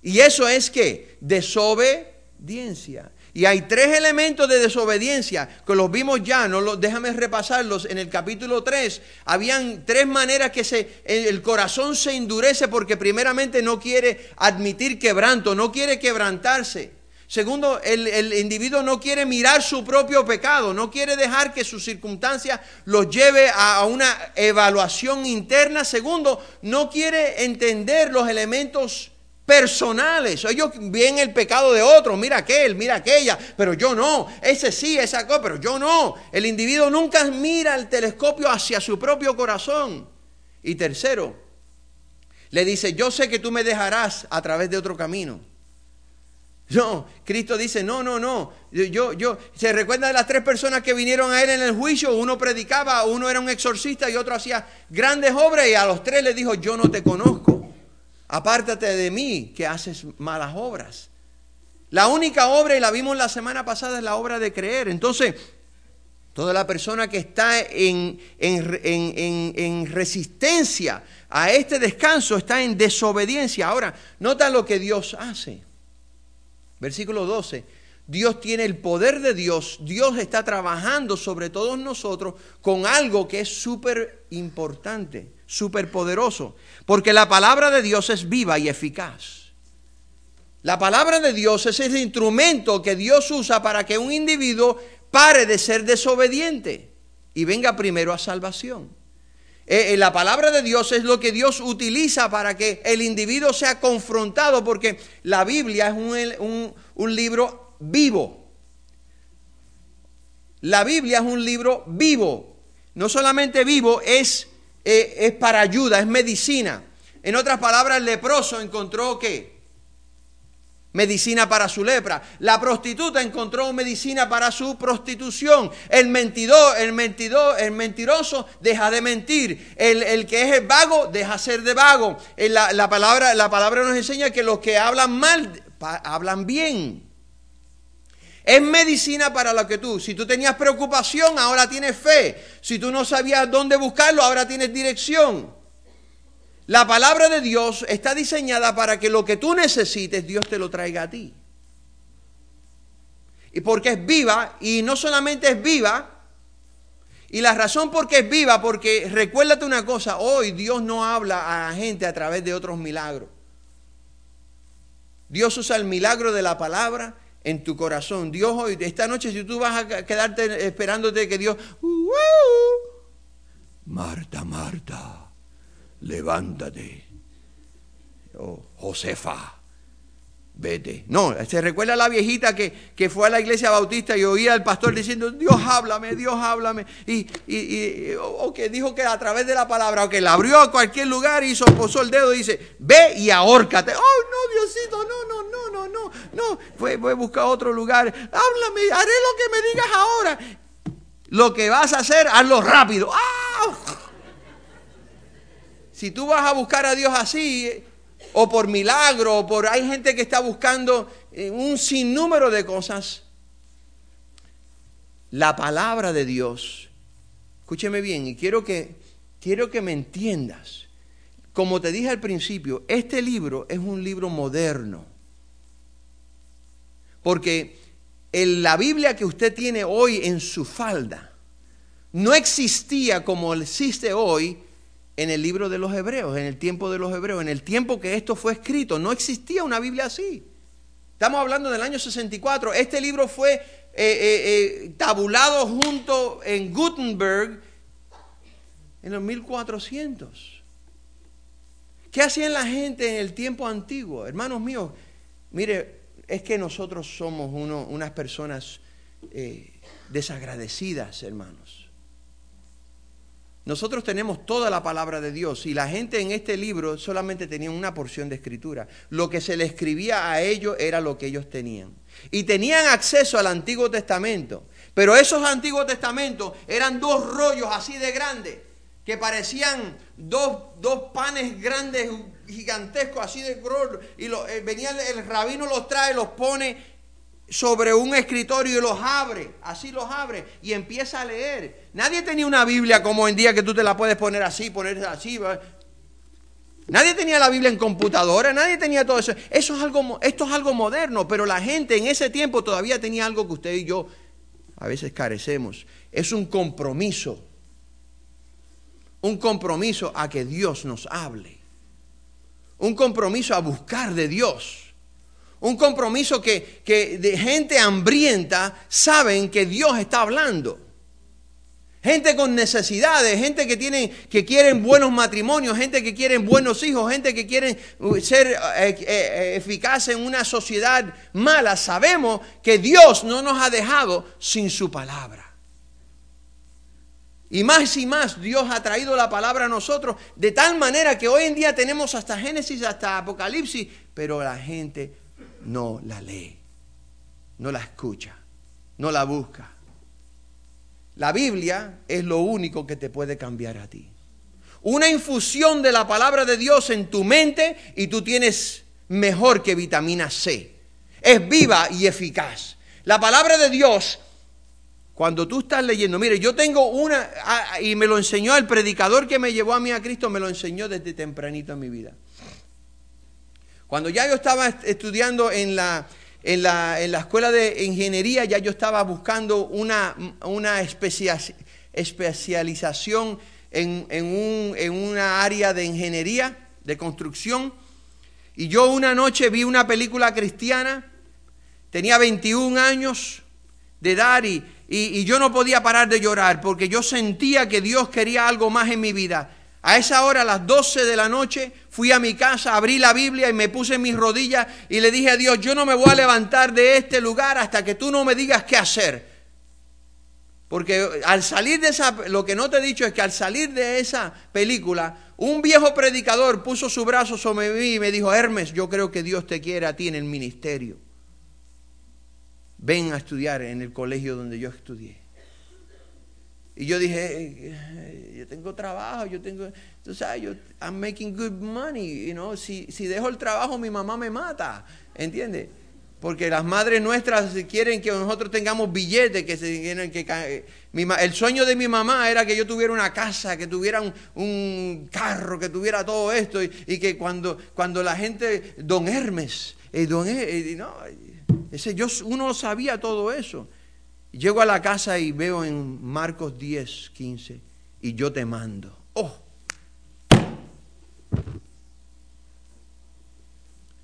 Y eso es que desobediencia. Y hay tres elementos de desobediencia que los vimos ya, no los, déjame repasarlos. En el capítulo 3 habían tres maneras que se, el corazón se endurece porque primeramente no quiere admitir quebranto, no quiere quebrantarse. Segundo, el, individuo no quiere mirar su propio pecado, no quiere dejar que sus circunstancias los lleve a, una evaluación interna. Segundo, no quiere entender los elementos personales. Ellos ven el pecado de otros, mira aquel, mira aquella, pero yo no. Ese sí, esa cosa, pero yo no. El individuo nunca mira el telescopio hacia su propio corazón. Y tercero, le dice, yo sé que tú me dejarás a través de otro camino. No, Cristo dice, no, no, no. Yo, yo, se recuerda de las tres personas que vinieron a él en el juicio, uno predicaba, uno era un exorcista y otro hacía grandes obras y a los tres les dijo, yo no te conozco. Apártate de mí que haces malas obras. La única obra, y la vimos la semana pasada, es la obra de creer. Entonces, toda la persona que está en, en, en resistencia a este descanso está en desobediencia. Ahora, nota lo que Dios hace. Versículo 12. Dios tiene el poder de Dios. Dios está trabajando sobre todos nosotros con algo que es súper importante, súper poderoso. Porque la palabra de Dios es viva y eficaz. La palabra de Dios es el instrumento que Dios usa para que un individuo pare de ser desobediente y venga primero a salvación. Eh, eh, la palabra de Dios es lo que Dios utiliza para que el individuo sea confrontado, porque la Biblia es un, libro vivo. La Biblia es un libro vivo. No solamente vivo, es, eh, es para ayuda, es medicina. En otras palabras, el leproso encontró que medicina para su lepra. La prostituta encontró medicina para su prostitución. El mentidor, el mentidor, el mentiroso deja de mentir. El, que es el vago deja ser de vago. La, la, palabra, la palabra nos enseña que los que hablan mal hablan bien. Es medicina para lo que tú. Si tú tenías preocupación, ahora tienes fe. Si tú no sabías dónde buscarlo, ahora tienes dirección. La palabra de Dios está diseñada para que lo que tú necesites, Dios te lo traiga a ti. Y porque es viva, y no solamente es viva, y la razón por qué es viva, porque recuérdate una cosa, hoy Dios no habla a la gente a través de otros milagros. Dios usa el milagro de la palabra en tu corazón. Dios hoy, esta noche, si tú vas a quedarte esperándote que Dios, uh, Marta, Marta, levántate. Oh, Josefa, vete. No, se recuerda a la viejita que, que, fue a la iglesia bautista y oía al pastor diciendo, Dios háblame, Dios háblame. Y, y, o, que dijo que a través de la palabra, o que la abrió a cualquier lugar y posó el dedo y dice, ve y ahórcate. Oh, no, Diosito, no, no, no, no, no, no. Voy, voy a buscar otro lugar. Háblame, haré lo que me digas ahora. Lo que vas a hacer, hazlo rápido. ¡Ah! Si tú vas a buscar a Dios así, o por milagro, o por hay gente que está buscando eh, un sinnúmero de cosas. La palabra de Dios, escúcheme bien, y quiero que, quiero que me entiendas. Como te dije al principio, este libro es un libro moderno. Porque en la Biblia que usted tiene hoy en su falda no existía como existe hoy en el libro de los hebreos, en el tiempo de los hebreos, en el tiempo que esto fue escrito. No existía una Biblia así. Estamos hablando del año 64. Este libro fue eh, eh, eh, tabulado junto en Gutenberg en los 1400. ¿Qué hacían la gente en el tiempo antiguo? Hermanos míos, mire, es que nosotros somos unas personas desagradecidas, hermanos. Nosotros tenemos toda la palabra de Dios y la gente en este libro solamente tenía una porción de escritura. Lo que se le escribía a ellos era lo que ellos tenían. Y tenían acceso al Antiguo Testamento. Pero esos Antiguos Testamentos eran dos rollos así de grandes, que parecían dos, panes grandes, gigantescos, así de. Y eh, el, el rabino los trae, los pone sobre un escritorio y los abre, así los abre y empieza a leer. Nadie tenía una Biblia como en día que tú te la puedes poner así, poner así. Nadie tenía la Biblia en computadora, nadie tenía todo eso. Eso es algo, esto es algo moderno, pero la gente en ese tiempo todavía tenía algo que usted y yo a veces carecemos. Es un compromiso. Un compromiso a que Dios nos hable. Un compromiso a buscar de Dios. Un compromiso que, de gente hambrienta saben que Dios está hablando. Gente con necesidades, gente que tienen, que quieren buenos matrimonios, gente que quieren buenos hijos, gente que quieren uh, ser eh, eh, eh, eficaces en una sociedad mala. Sabemos que Dios no nos ha dejado sin su palabra. Y más y más Dios ha traído la palabra a nosotros de tal manera que hoy en día tenemos hasta Génesis, hasta Apocalipsis, pero la gente no la lee, no la escucha, no la busca. La Biblia es lo único que te puede cambiar a ti. Una infusión de la palabra de Dios en tu mente y tú tienes mejor que vitamina C. Es viva y eficaz. La palabra de Dios, cuando tú estás leyendo, mire, yo tengo una, y me lo enseñó el predicador que me llevó a mí a Cristo, me lo enseñó desde tempranito en mi vida. Cuando ya yo estaba estudiando en la, en la, escuela de ingeniería, ya yo estaba buscando una, una especialización en, un, en una área de ingeniería, de construcción. Y yo una noche vi una película cristiana, tenía 21 años de edad y, y, yo no podía parar de llorar porque yo sentía que Dios quería algo más en mi vida. A esa hora, a las 12 de la noche, fui a mi casa, abrí la Biblia y me puse en mis rodillas y le dije a Dios, yo no me voy a levantar de este lugar hasta que tú no me digas qué hacer. Porque al salir de esa, lo que no te he dicho es que al salir de esa película, un viejo predicador puso su brazo sobre mí y me dijo, Hermes, yo creo que Dios te quiere a ti en el ministerio. Ven a estudiar en el colegio donde yo estudié. Y yo dije, yo tengo trabajo, yo tengo, tú sabes, yo, I'm making good money, you know, si, si dejo el trabajo mi mamá me mata, ¿entiendes? Porque las madres nuestras quieren que nosotros tengamos billetes, que se que el sueño de mi mamá era que yo tuviera una casa, que tuviera un, carro, que tuviera todo esto, y, que cuando, cuando la gente, don Hermes, eh, don, eh, no, ese, yo, uno sabía todo eso. Llego a la casa y veo en Marcos 10, 15, y yo te mando. Oh.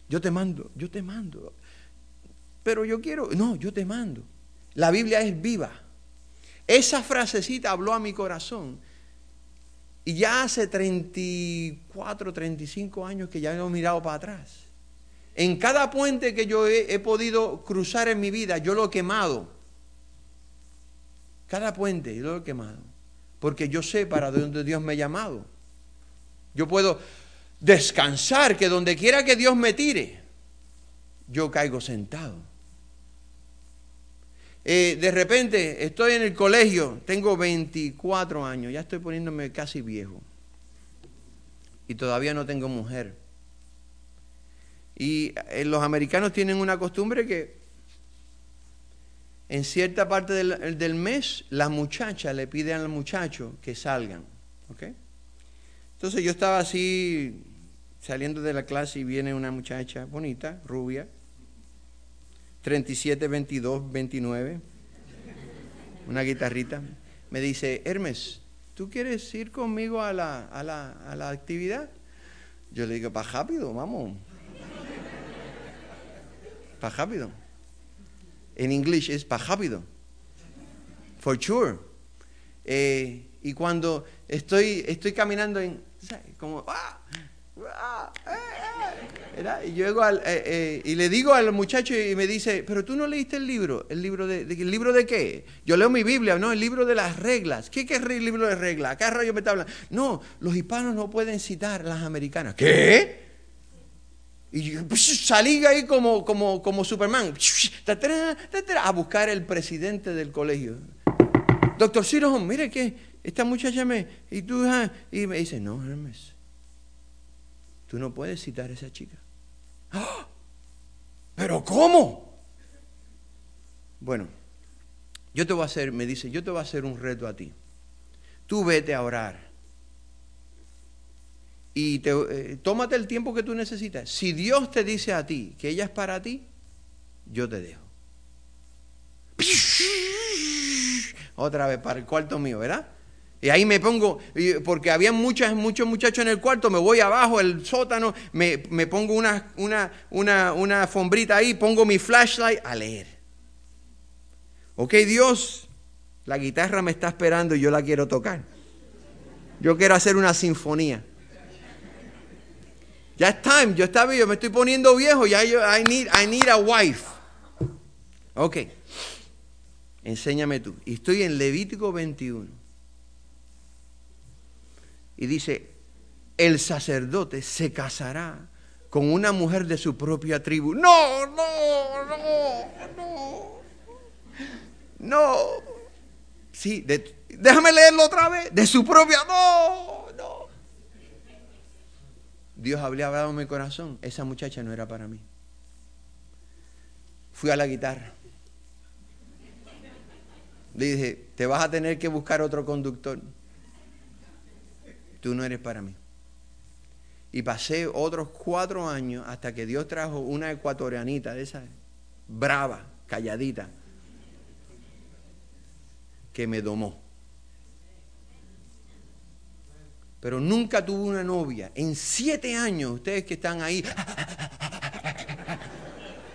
Yo te mando, yo te mando. Pero yo quiero, no, yo te mando. La Biblia es viva. Esa frasecita habló a mi corazón. Y ya hace 34, 35 años que ya he mirado para atrás. En cada puente que yo he, he podido cruzar en mi vida, yo lo he quemado. Cada puente yo lo he quemado. Porque yo sé para dónde Dios me ha llamado. Yo puedo descansar que donde quiera que Dios me tire, yo caigo sentado. Eh, de repente estoy en el colegio, tengo 24 años, ya estoy poniéndome casi viejo. Y todavía no tengo mujer. Y eh, los americanos tienen una costumbre que en cierta parte del, del mes las muchachas le piden al muchacho que salgan. ¿ok? Entonces yo estaba así saliendo de la clase y viene una muchacha bonita, rubia, 37, 22, 29, una guitarrita. Me dice, Hermes, ¿tú quieres ir conmigo a la, a la, a la actividad? Yo le digo, para rápido, vamos. Para rápido. En inglés es para rápido. For sure. Eh, y cuando estoy, estoy caminando en, como, ¡ah! ¡ah! ¡eh, eh! Y, yo al, eh, y le digo al muchacho y me dice, pero tú no leíste el libro. ¿El libro de, de- el libro de qué? Yo leo mi Biblia, no, el libro de las reglas. ¿Qué, qué es el libro de reglas? ¿Qué rayo me está hablando? No, los hispanos no pueden citar las americanas. ¿Qué? Y psh, salí ahí como, como, como Superman a buscar el presidente del colegio. Doctor Cirohom, mire que esta muchacha me... Y tú, ah", y me dice, no, Hermes, tú no puedes citar a esa chica. ¡Ah! ¿Pero cómo? Bueno, yo te voy a hacer, me dice, yo te voy a hacer un reto a ti. Tú vete a orar. Y te, eh, tómate el tiempo que tú necesitas. Si Dios te dice a ti que ella es para ti, yo te dejo. Otra vez para el cuarto mío, ¿verdad? Y ahí me pongo, porque había muchas, muchos muchachos en el cuarto, me voy abajo, el sótano, me, me pongo una, una, una, una alfombrita ahí, pongo mi flashlight a leer. Ok, Dios, la guitarra me está esperando y yo la quiero tocar. Yo quiero hacer una sinfonía. Ya es time, yo estaba, yo me estoy poniendo viejo, ya yo, I need, I need a wife. Ok, enséñame tú. Y estoy en Levítico 21. Y dice, el sacerdote se casará con una mujer de su propia tribu. No, no, no, no. No. Sí, déjame leerlo otra vez. De su propia. No, no. Dios había hablado en mi corazón. Esa muchacha no era para mí. Fui a la guitarra. Le dije, te vas a tener que buscar otro conductor. Tú no eres para mí. Y pasé otros cuatro años hasta que Dios trajo una ecuatorianita de esa brava, calladita, que me domó. Pero nunca tuve una novia. En siete años, ustedes que están ahí,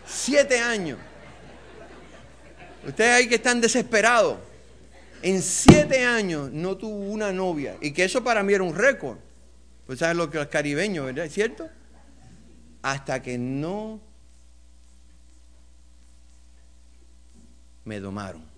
siete años. Ustedes ahí que están desesperados. En siete años no tuvo una novia. Y que eso para mí era un récord. Pues sabes lo que los caribeños, ¿verdad? ¿Es cierto? Hasta que no me domaron.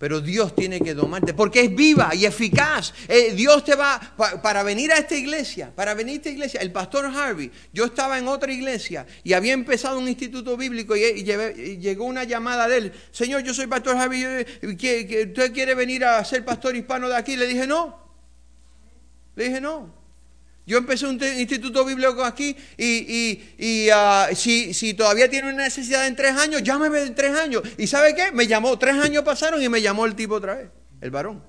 Pero Dios tiene que domarte porque es viva y eficaz. Eh, Dios te va pa- para venir a esta iglesia, para venir a esta iglesia. El pastor Harvey, yo estaba en otra iglesia y había empezado un instituto bíblico y, y llegó una llamada de él. Señor, yo soy pastor Harvey, yo- ¿que- que ¿usted quiere venir a ser pastor hispano de aquí? Le dije no. Le dije no. Yo empecé un instituto bíblico aquí y, y- y, ah, si, si todavía tiene una necesidad en tres años, llámeme en tres años. ¿Y sabe qué? Me llamó, tres años pasaron y me llamó el tipo otra vez, el varón.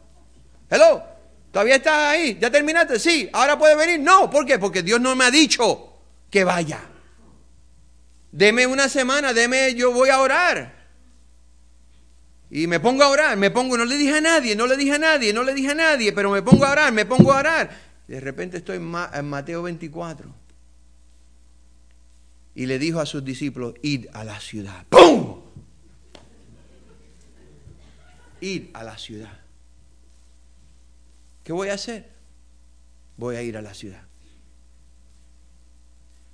Hello, ¿todavía estás ahí? ¿Ya terminaste? Sí, ¿ahora puede venir? No, ¿por qué? Porque Dios no me ha dicho que vaya. Deme una semana, deme, yo voy a orar. Y me pongo a orar, me pongo, no le dije a nadie, no le dije a nadie, no le dije a nadie, pero me pongo a orar, me pongo a orar. De repente estoy en, Ma- en Mateo 24. Y le dijo a sus discípulos, id a la ciudad. ¡Pum! Id a la ciudad. ¿Qué voy a hacer? Voy a ir a la ciudad.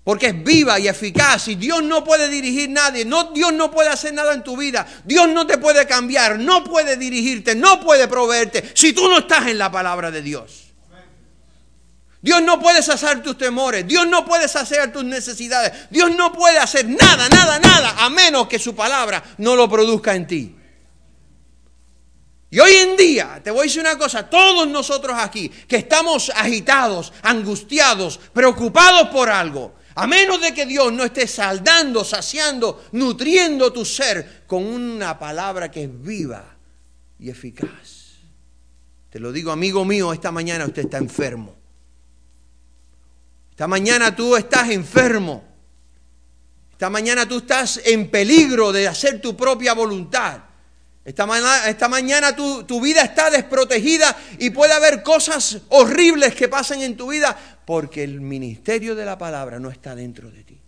porque es viva y eficaz y Dios no puede dirigir nadie, no, Dios no puede hacer nada en tu vida, Dios no te puede cambiar, no puede dirigirte, no puede proveerte si tú no estás en la palabra de Dios. Dios no puede saciar tus temores, Dios no puede saciar tus necesidades, Dios no puede hacer nada, nada, nada, a menos que su palabra no lo produzca en ti. Y hoy en día, te voy a decir una cosa, todos nosotros aquí que estamos agitados, angustiados, preocupados por algo, a menos de que Dios no esté saldando, saciando, nutriendo tu ser con una palabra que es viva y eficaz. Te lo digo, amigo mío, esta mañana usted está enfermo. Esta mañana tú estás enfermo. Esta mañana tú estás en peligro de hacer tu propia voluntad. Esta, mañana, esta mañana tu, tu, vida está desprotegida y puede haber cosas horribles que pasen en tu vida porque el ministerio de la palabra no está dentro de ti.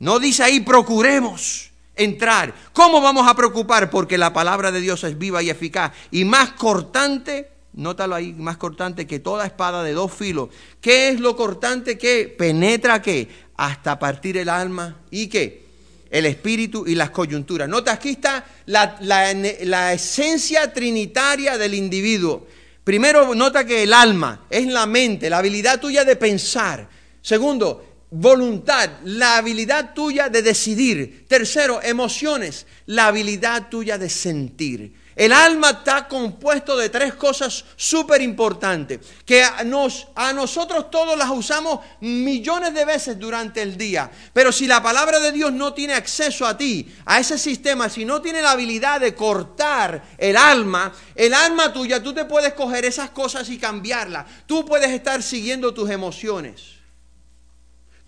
No dice ahí procuremos entrar. ¿Cómo vamos a preocupar? Porque la palabra de Dios es viva y eficaz y más cortante, nótalo ahí, más cortante que toda espada de dos filos. ¿Qué es lo cortante que penetra qué? Hasta partir el alma y qué? El espíritu y las coyunturas. Nota, aquí está la, la, la esencia trinitaria del individuo. Primero, nota que el alma es la mente, la habilidad tuya de pensar. Segundo, voluntad, la habilidad tuya de decidir. Tercero, emociones, la habilidad tuya de sentir. El alma está compuesto de tres cosas súper importantes, que a, nos, a nosotros todos las usamos millones de veces durante el día. Pero si la palabra de Dios no tiene acceso a ti, a ese sistema, si no tiene la habilidad de cortar el alma, el alma tuya, tú te puedes coger esas cosas y cambiarlas. Tú puedes estar siguiendo tus emociones.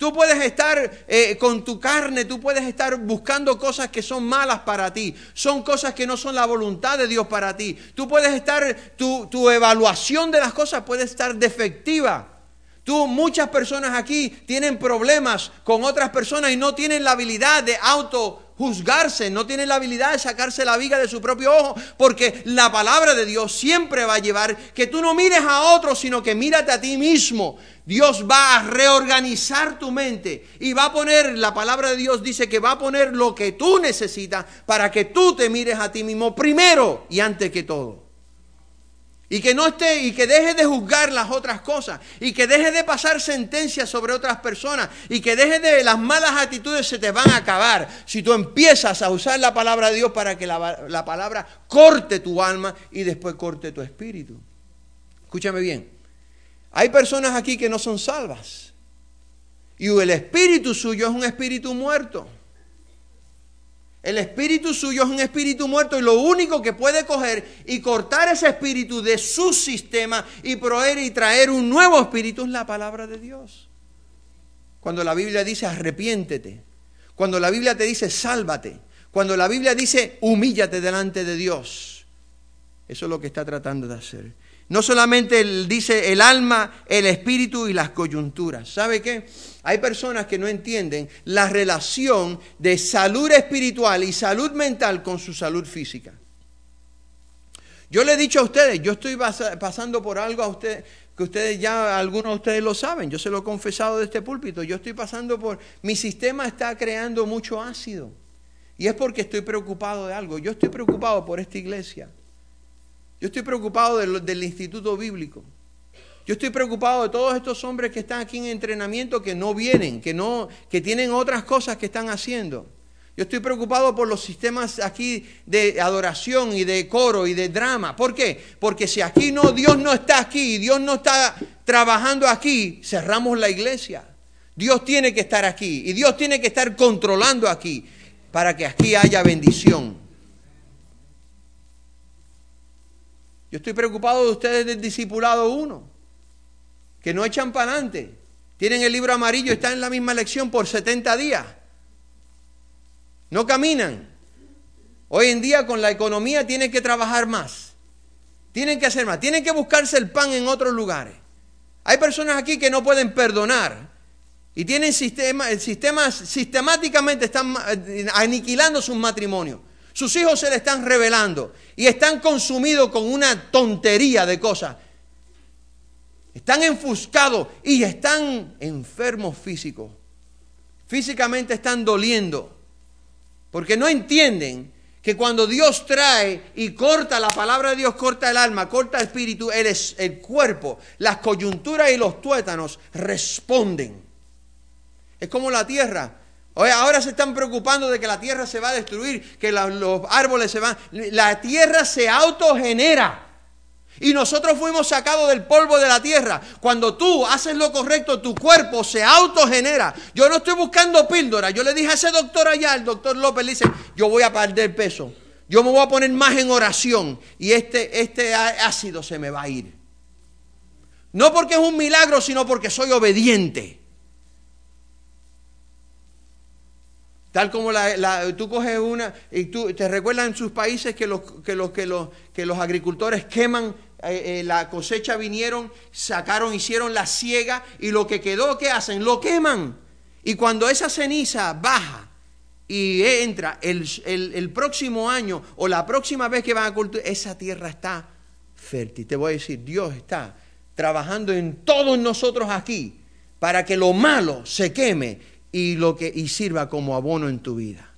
Tú puedes estar eh, con tu carne, tú puedes estar buscando cosas que son malas para ti, son cosas que no son la voluntad de Dios para ti. Tú puedes estar, tu, tu evaluación de las cosas puede estar defectiva. Tú, muchas personas aquí tienen problemas con otras personas y no tienen la habilidad de auto juzgarse, no tienen la habilidad de sacarse la viga de su propio ojo, porque la palabra de Dios siempre va a llevar que tú no mires a otros, sino que mírate a ti mismo. Dios va a reorganizar tu mente y va a poner, la palabra de Dios dice que va a poner lo que tú necesitas para que tú te mires a ti mismo primero y antes que todo. Y que no esté, y que deje de juzgar las otras cosas, y que deje de pasar sentencias sobre otras personas, y que deje de las malas actitudes se te van a acabar si tú empiezas a usar la palabra de Dios para que la, la palabra corte tu alma y después corte tu espíritu. Escúchame bien. Hay personas aquí que no son salvas. Y el espíritu suyo es un espíritu muerto. El espíritu suyo es un espíritu muerto y lo único que puede coger y cortar ese espíritu de su sistema y proveer y traer un nuevo espíritu es la palabra de Dios. Cuando la Biblia dice arrepiéntete, cuando la Biblia te dice sálvate, cuando la Biblia dice humíllate delante de Dios, eso es lo que está tratando de hacer. No solamente dice el alma, el espíritu y las coyunturas. ¿Sabe qué? Hay personas que no entienden la relación de salud espiritual y salud mental con su salud física. Yo le he dicho a ustedes, yo estoy pasando por algo a ustedes que ustedes ya, algunos de ustedes lo saben, yo se lo he confesado de este púlpito, yo estoy pasando por, mi sistema está creando mucho ácido. Y es porque estoy preocupado de algo. Yo estoy preocupado por esta iglesia. Yo estoy preocupado del, instituto bíblico. Yo estoy preocupado de todos estos hombres que están aquí en entrenamiento que no vienen, que no que tienen otras cosas que están haciendo. Yo estoy preocupado por los sistemas aquí de adoración y de coro y de drama. ¿Por qué? Porque si aquí no Dios no está aquí, Dios no está trabajando aquí, cerramos la iglesia. Dios tiene que estar aquí y Dios tiene que estar controlando aquí para que aquí haya bendición. Yo estoy preocupado de ustedes del discipulado 1, que no echan para adelante. Tienen el libro amarillo, están en la misma lección por 70 días. No caminan. Hoy en día con la economía tienen que trabajar más. Tienen que hacer más. Tienen que buscarse el pan en otros lugares. Hay personas aquí que no pueden perdonar. Y tienen sistemas, sistemas sistemáticamente están eh, aniquilando sus matrimonios. Sus hijos se le están revelando y están consumidos con una tontería de cosas. Están enfuscados y están enfermos físicos. físicamente están doliendo, porque no entienden que cuando Dios trae y corta la palabra de Dios, corta el alma, corta el espíritu, el, el cuerpo, las coyunturas y los tuétanos responden. Es como la tierra. Ahora se están preocupando de que la tierra se va a destruir, que los árboles se van. La tierra se autogenera. Y nosotros fuimos sacados del polvo de la tierra. Cuando tú haces lo correcto, tu cuerpo se autogenera. Yo no estoy buscando píldora. Yo le dije a ese doctor allá, el doctor López, dice, yo voy a perder peso. Yo me voy a poner más en oración y este, este ácido se me va a ir. No porque es un milagro, sino porque soy obediente. Tal como la, tú coges una y tú te recuerdas en sus países que los, que los, que los, agricultores queman eh, eh, la cosecha, vinieron, sacaron, hicieron la siega y lo que quedó, ¿qué hacen? Lo queman. Y cuando esa ceniza baja y entra el, el próximo año o la próxima vez que van a cultivar, esa tierra está fértil. Te voy a decir, Dios está trabajando en todos nosotros aquí para que lo malo se queme y, lo que, y sirva como abono en tu vida.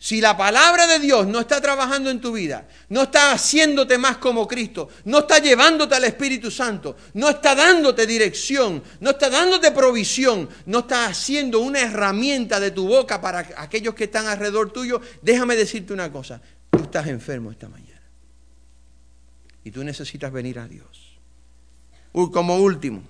Si la palabra de Dios no está trabajando en tu vida, no está haciéndote más como Cristo, no está llevándote al Espíritu Santo, no está dándote dirección, no está dándote provisión, no está haciendo una herramienta de tu boca para aquellos que están alrededor tuyo, déjame decirte una cosa, tú estás enfermo esta mañana. Y tú necesitas venir a Dios. Como último,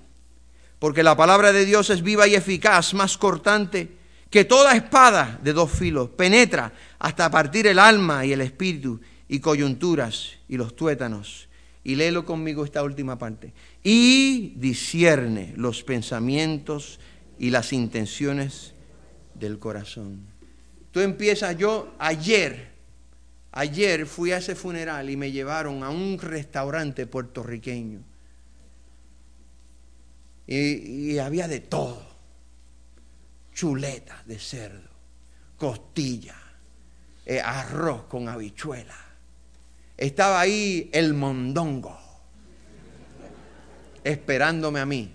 porque la palabra de Dios es viva y eficaz, más cortante que toda espada de dos filos, penetra hasta partir el alma y el espíritu y coyunturas y los tuétanos. Y léelo conmigo esta última parte. Y discierne los pensamientos y las intenciones del corazón. Tú empiezas, yo ayer, ayer fui a ese funeral y me llevaron a un restaurante puertorriqueño y, había de todo. Chuleta de cerdo, costilla, eh, arroz con habichuela. Estaba ahí el mondongo, esperándome a mí.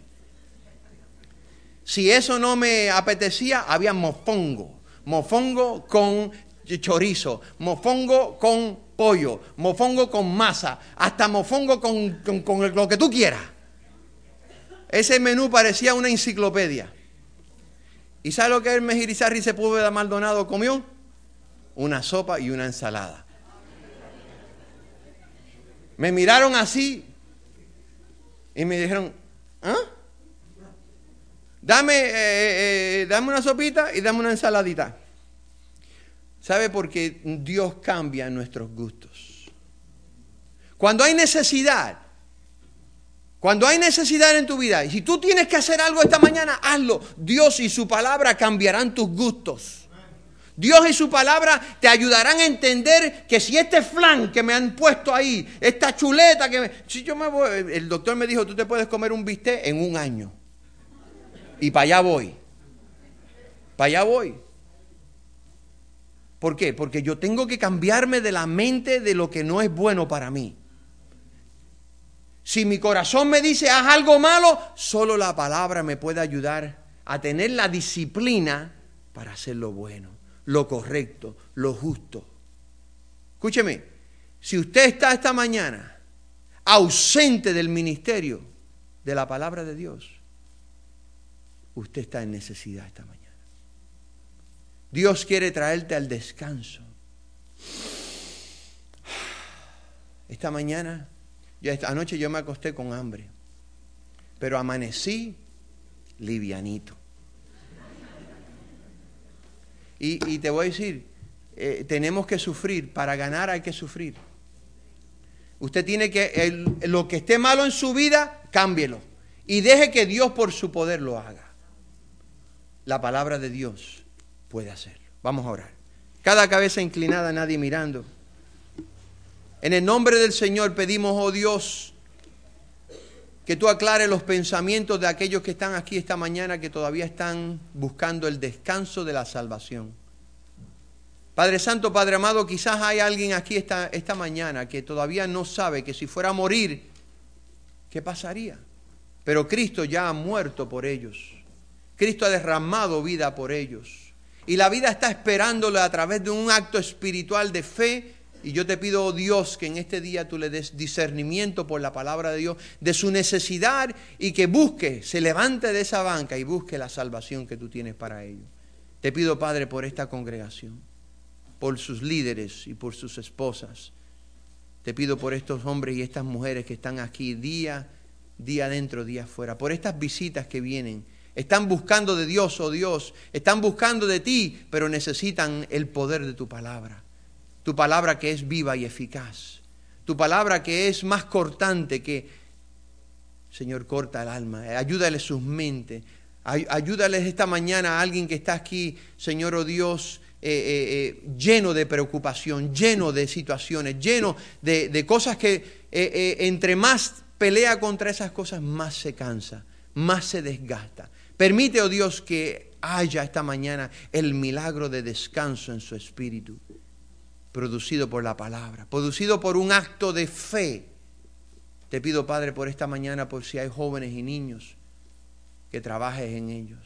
Si eso no me apetecía, había mofongo. Mofongo con chorizo, mofongo con pollo, mofongo con masa, hasta mofongo con, con lo que tú quieras. Ese menú parecía una enciclopedia. ¿Y sabe lo que el Mejirizarri de Maldonado comió? Una sopa y una ensalada. Me miraron así y me dijeron, ¿ah? Dame, eh, eh, eh, dame una sopita y dame una ensaladita. ¿Sabe? Porque Dios cambia nuestros gustos. Cuando hay necesidad, cuando hay necesidad en tu vida, y si tú tienes que hacer algo esta mañana, hazlo. Dios y su palabra cambiarán tus gustos. Dios y su palabra te ayudarán a entender que si este flan que me han puesto ahí, esta chuleta que me, si yo me voy, el doctor me dijo, tú te puedes comer un bistec en un año. Y para allá voy. Para allá voy. ¿Por qué? Porque yo tengo que cambiarme de la mente de lo que no es bueno para mí. Si mi corazón me dice haz algo malo, solo la palabra me puede ayudar a tener la disciplina para hacer lo bueno, lo correcto, lo justo. Escúcheme, si usted está esta mañana ausente del ministerio de la palabra de Dios, usted está en necesidad esta mañana. Dios quiere traerte al descanso. Esta mañana anoche yo me acosté con hambre, pero amanecí livianito. Y, te voy a decir, eh, tenemos que sufrir, para ganar hay que sufrir. Usted tiene que, lo que esté malo en su vida, cámbielo. Y deje que Dios por su poder lo haga. La palabra de Dios puede hacerlo. Vamos a orar. Cada cabeza inclinada, nadie mirando. En el nombre del Señor pedimos, oh Dios, que tú aclares los pensamientos de aquellos que están aquí esta mañana que todavía están buscando el descanso de la salvación. Padre Santo, Padre amado, quizás hay alguien aquí esta, esta mañana que todavía no sabe que si fuera a morir, ¿qué pasaría? Pero Cristo ya ha muerto por ellos. Cristo ha derramado vida por ellos. Y la vida está esperándole a través de un acto espiritual de fe. Y yo te pido, oh Dios, que en este día tú le des discernimiento por la palabra de Dios, de su necesidad y que busque, se levante de esa banca y busque la salvación que tú tienes para ellos. Te pido, Padre, por esta congregación, por sus líderes y por sus esposas. Te pido por estos hombres y estas mujeres que están aquí día, día adentro, día afuera, por estas visitas que vienen. Están buscando de Dios, oh Dios, están buscando de ti, pero necesitan el poder de tu palabra. Tu palabra que es viva y eficaz. Tu palabra que es más cortante que, Señor, corta el alma. Ayúdale sus mentes. Ayúdales esta mañana a alguien que está aquí, Señor oh Dios, eh, eh, eh, lleno de preocupación, lleno de situaciones, lleno de, cosas que entre más pelea contra esas cosas, más se cansa, más se desgasta. Permite, oh Dios, que haya esta mañana el milagro de descanso en su espíritu, producido por la palabra, producido por un acto de fe. Te pido, Padre, por esta mañana, por si hay jóvenes y niños que trabajes en ellos.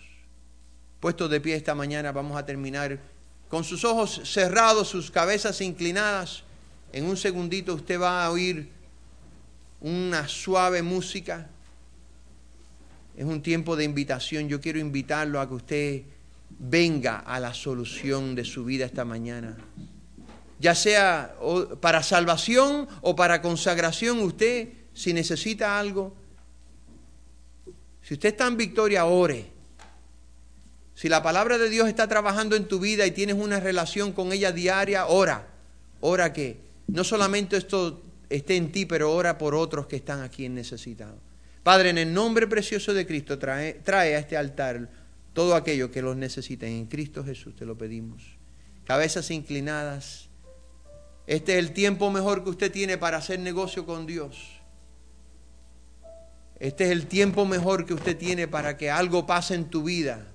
Puestos de pie esta mañana, vamos a terminar con sus ojos cerrados, sus cabezas inclinadas. En un segundito usted va a oír una suave música. Es un tiempo de invitación. Yo quiero invitarlo a que usted venga a la solución de su vida esta mañana. Ya sea para salvación o para consagración, usted, si necesita algo, si usted está en victoria, ore. Si la palabra de Dios está trabajando en tu vida y tienes una relación con ella diaria, ora. Ora que no solamente esto esté en ti, pero ora por otros que están aquí en necesitado. Padre, en el nombre precioso de Cristo, trae, trae a este altar todo aquello que los necesiten. En Cristo Jesús te lo pedimos. Cabezas inclinadas. Este es el tiempo mejor que usted tiene para hacer negocio con Dios. Este es el tiempo mejor que usted tiene para que algo pase en tu vida.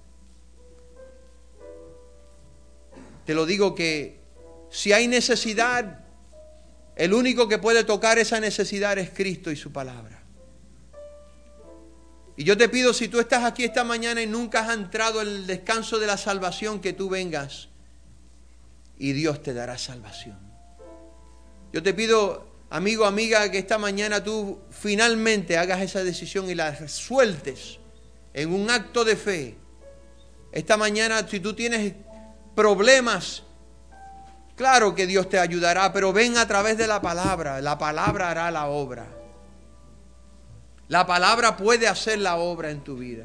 Te lo digo que si hay necesidad, el único que puede tocar esa necesidad es Cristo y su palabra. Y yo te pido, si tú estás aquí esta mañana y nunca has entrado en el descanso de la salvación, que tú vengas y Dios te dará salvación. Yo te pido amigo, amiga, que esta mañana tú finalmente hagas esa decisión y la sueltes en un acto de fe. Esta mañana, si tú tienes problemas, claro que Dios te ayudará, pero ven a través de la palabra. La palabra hará la obra. La palabra puede hacer la obra en tu vida.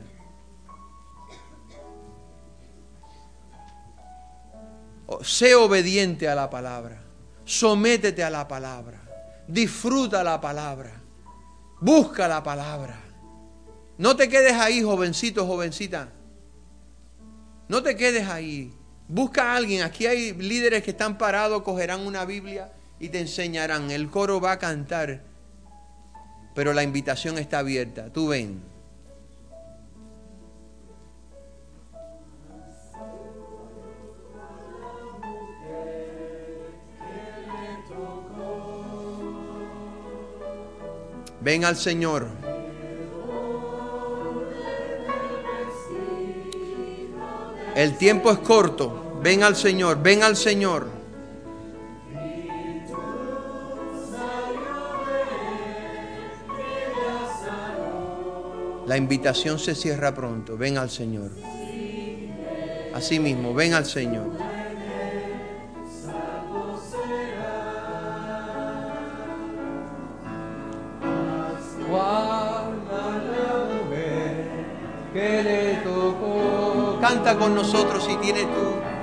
Sé obediente a la palabra. Sométete a la palabra. Disfruta la palabra. Busca la palabra. No te quedes ahí, jovencito, jovencita. No te quedes ahí. Busca a alguien. Aquí hay líderes que están parados, cogerán una Biblia y te enseñarán. El coro va a cantar. Pero la invitación está abierta. Tú ven. Ven al Señor. El tiempo es corto. Ven al Señor, ven al Señor. La invitación se cierra pronto. Ven al Señor. Así mismo, ven al Señor. Con nosotros si tiene tú.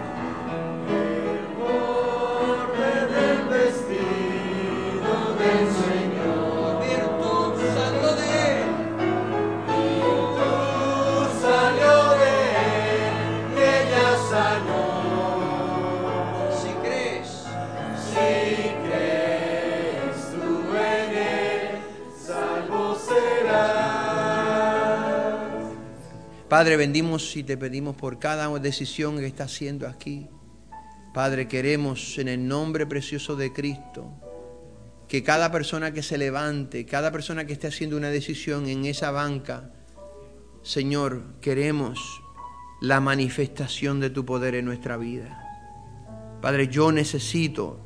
Padre, bendimos y te pedimos por cada decisión que está haciendo aquí. Padre, queremos en el nombre precioso de Cristo que cada persona que se levante, cada persona que esté haciendo una decisión en esa banca, Señor, queremos la manifestación de tu poder en nuestra vida. Padre, yo necesito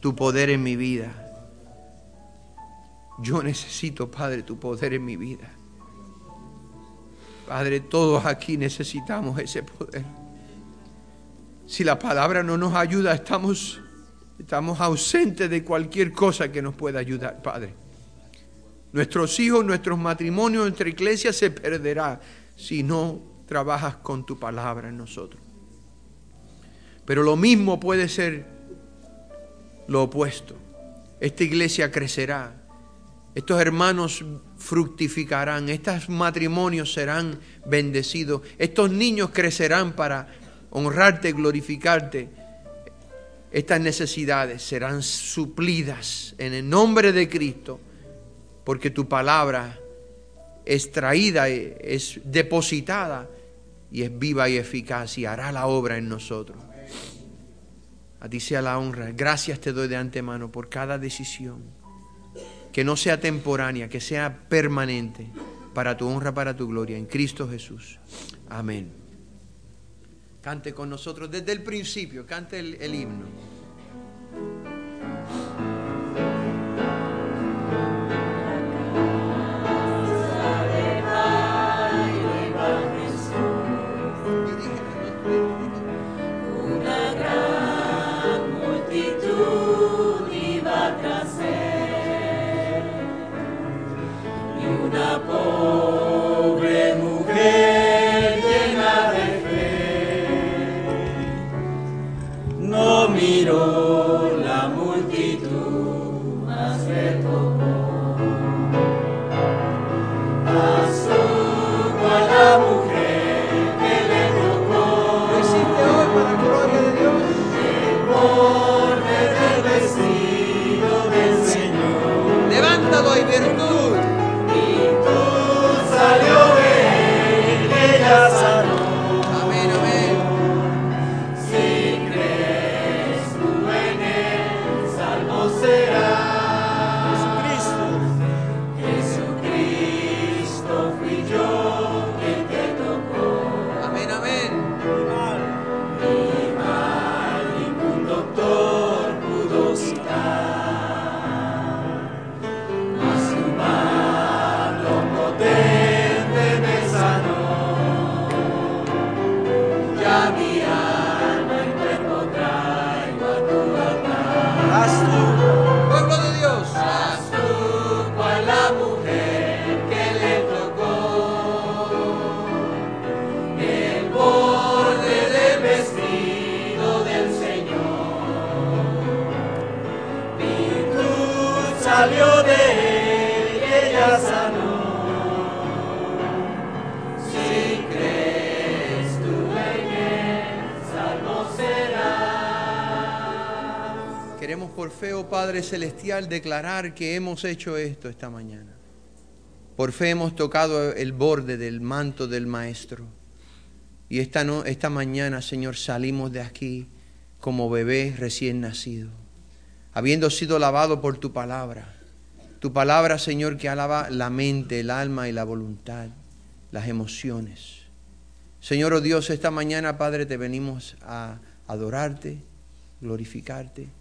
tu poder en mi vida. Yo necesito, Padre, tu poder en mi vida. Padre, todos aquí necesitamos ese poder. Si la palabra no nos ayuda, estamos, estamos ausentes de cualquier cosa que nos pueda ayudar, Padre. Nuestros hijos, nuestros matrimonios, nuestra iglesia se perderá si no trabajas con tu palabra en nosotros. Pero lo mismo puede ser lo opuesto. Esta iglesia crecerá, estos hermanos fructificarán, estos matrimonios serán bendecidos, estos niños crecerán para honrarte, glorificarte. Estas necesidades serán suplidas en el nombre de Cristo, porque tu palabra es traída, es depositada y es viva y eficaz y hará la obra en nosotros. A ti sea la honra. Gracias te doy de antemano por cada decisión. Que no sea temporánea, que sea permanente para tu honra, para tu gloria. En Cristo Jesús. Amén. Cante con nosotros desde el principio, cante el, el himno. Celestial, declarar que hemos hecho esto esta mañana. Por fe hemos tocado el borde del manto del Maestro. Y esta, no, esta mañana, Señor, salimos de aquí como bebé recién nacido, habiendo sido lavado por tu palabra. Tu palabra, Señor, que alaba la mente, el alma y la voluntad, las emociones. Señor, oh Dios, esta mañana, Padre, te venimos a adorarte, glorificarte,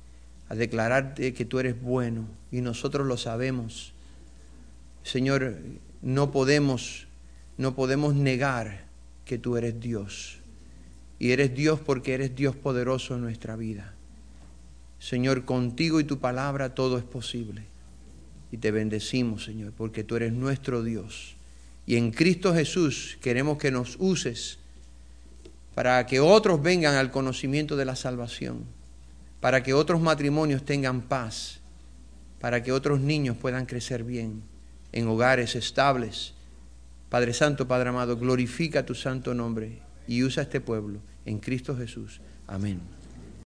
a declararte que tú eres bueno y nosotros lo sabemos. Señor, no podemos no podemos negar que tú eres Dios. Y eres Dios porque eres Dios poderoso en nuestra vida. Señor, contigo y tu palabra todo es posible. Y te bendecimos, Señor, porque tú eres nuestro Dios. Y en Cristo Jesús queremos que nos uses para que otros vengan al conocimiento de la salvación, para que otros matrimonios tengan paz, para que otros niños puedan crecer bien en hogares estables. Padre Santo, Padre amado, glorifica tu santo nombre y usa este pueblo en Cristo Jesús. Amén.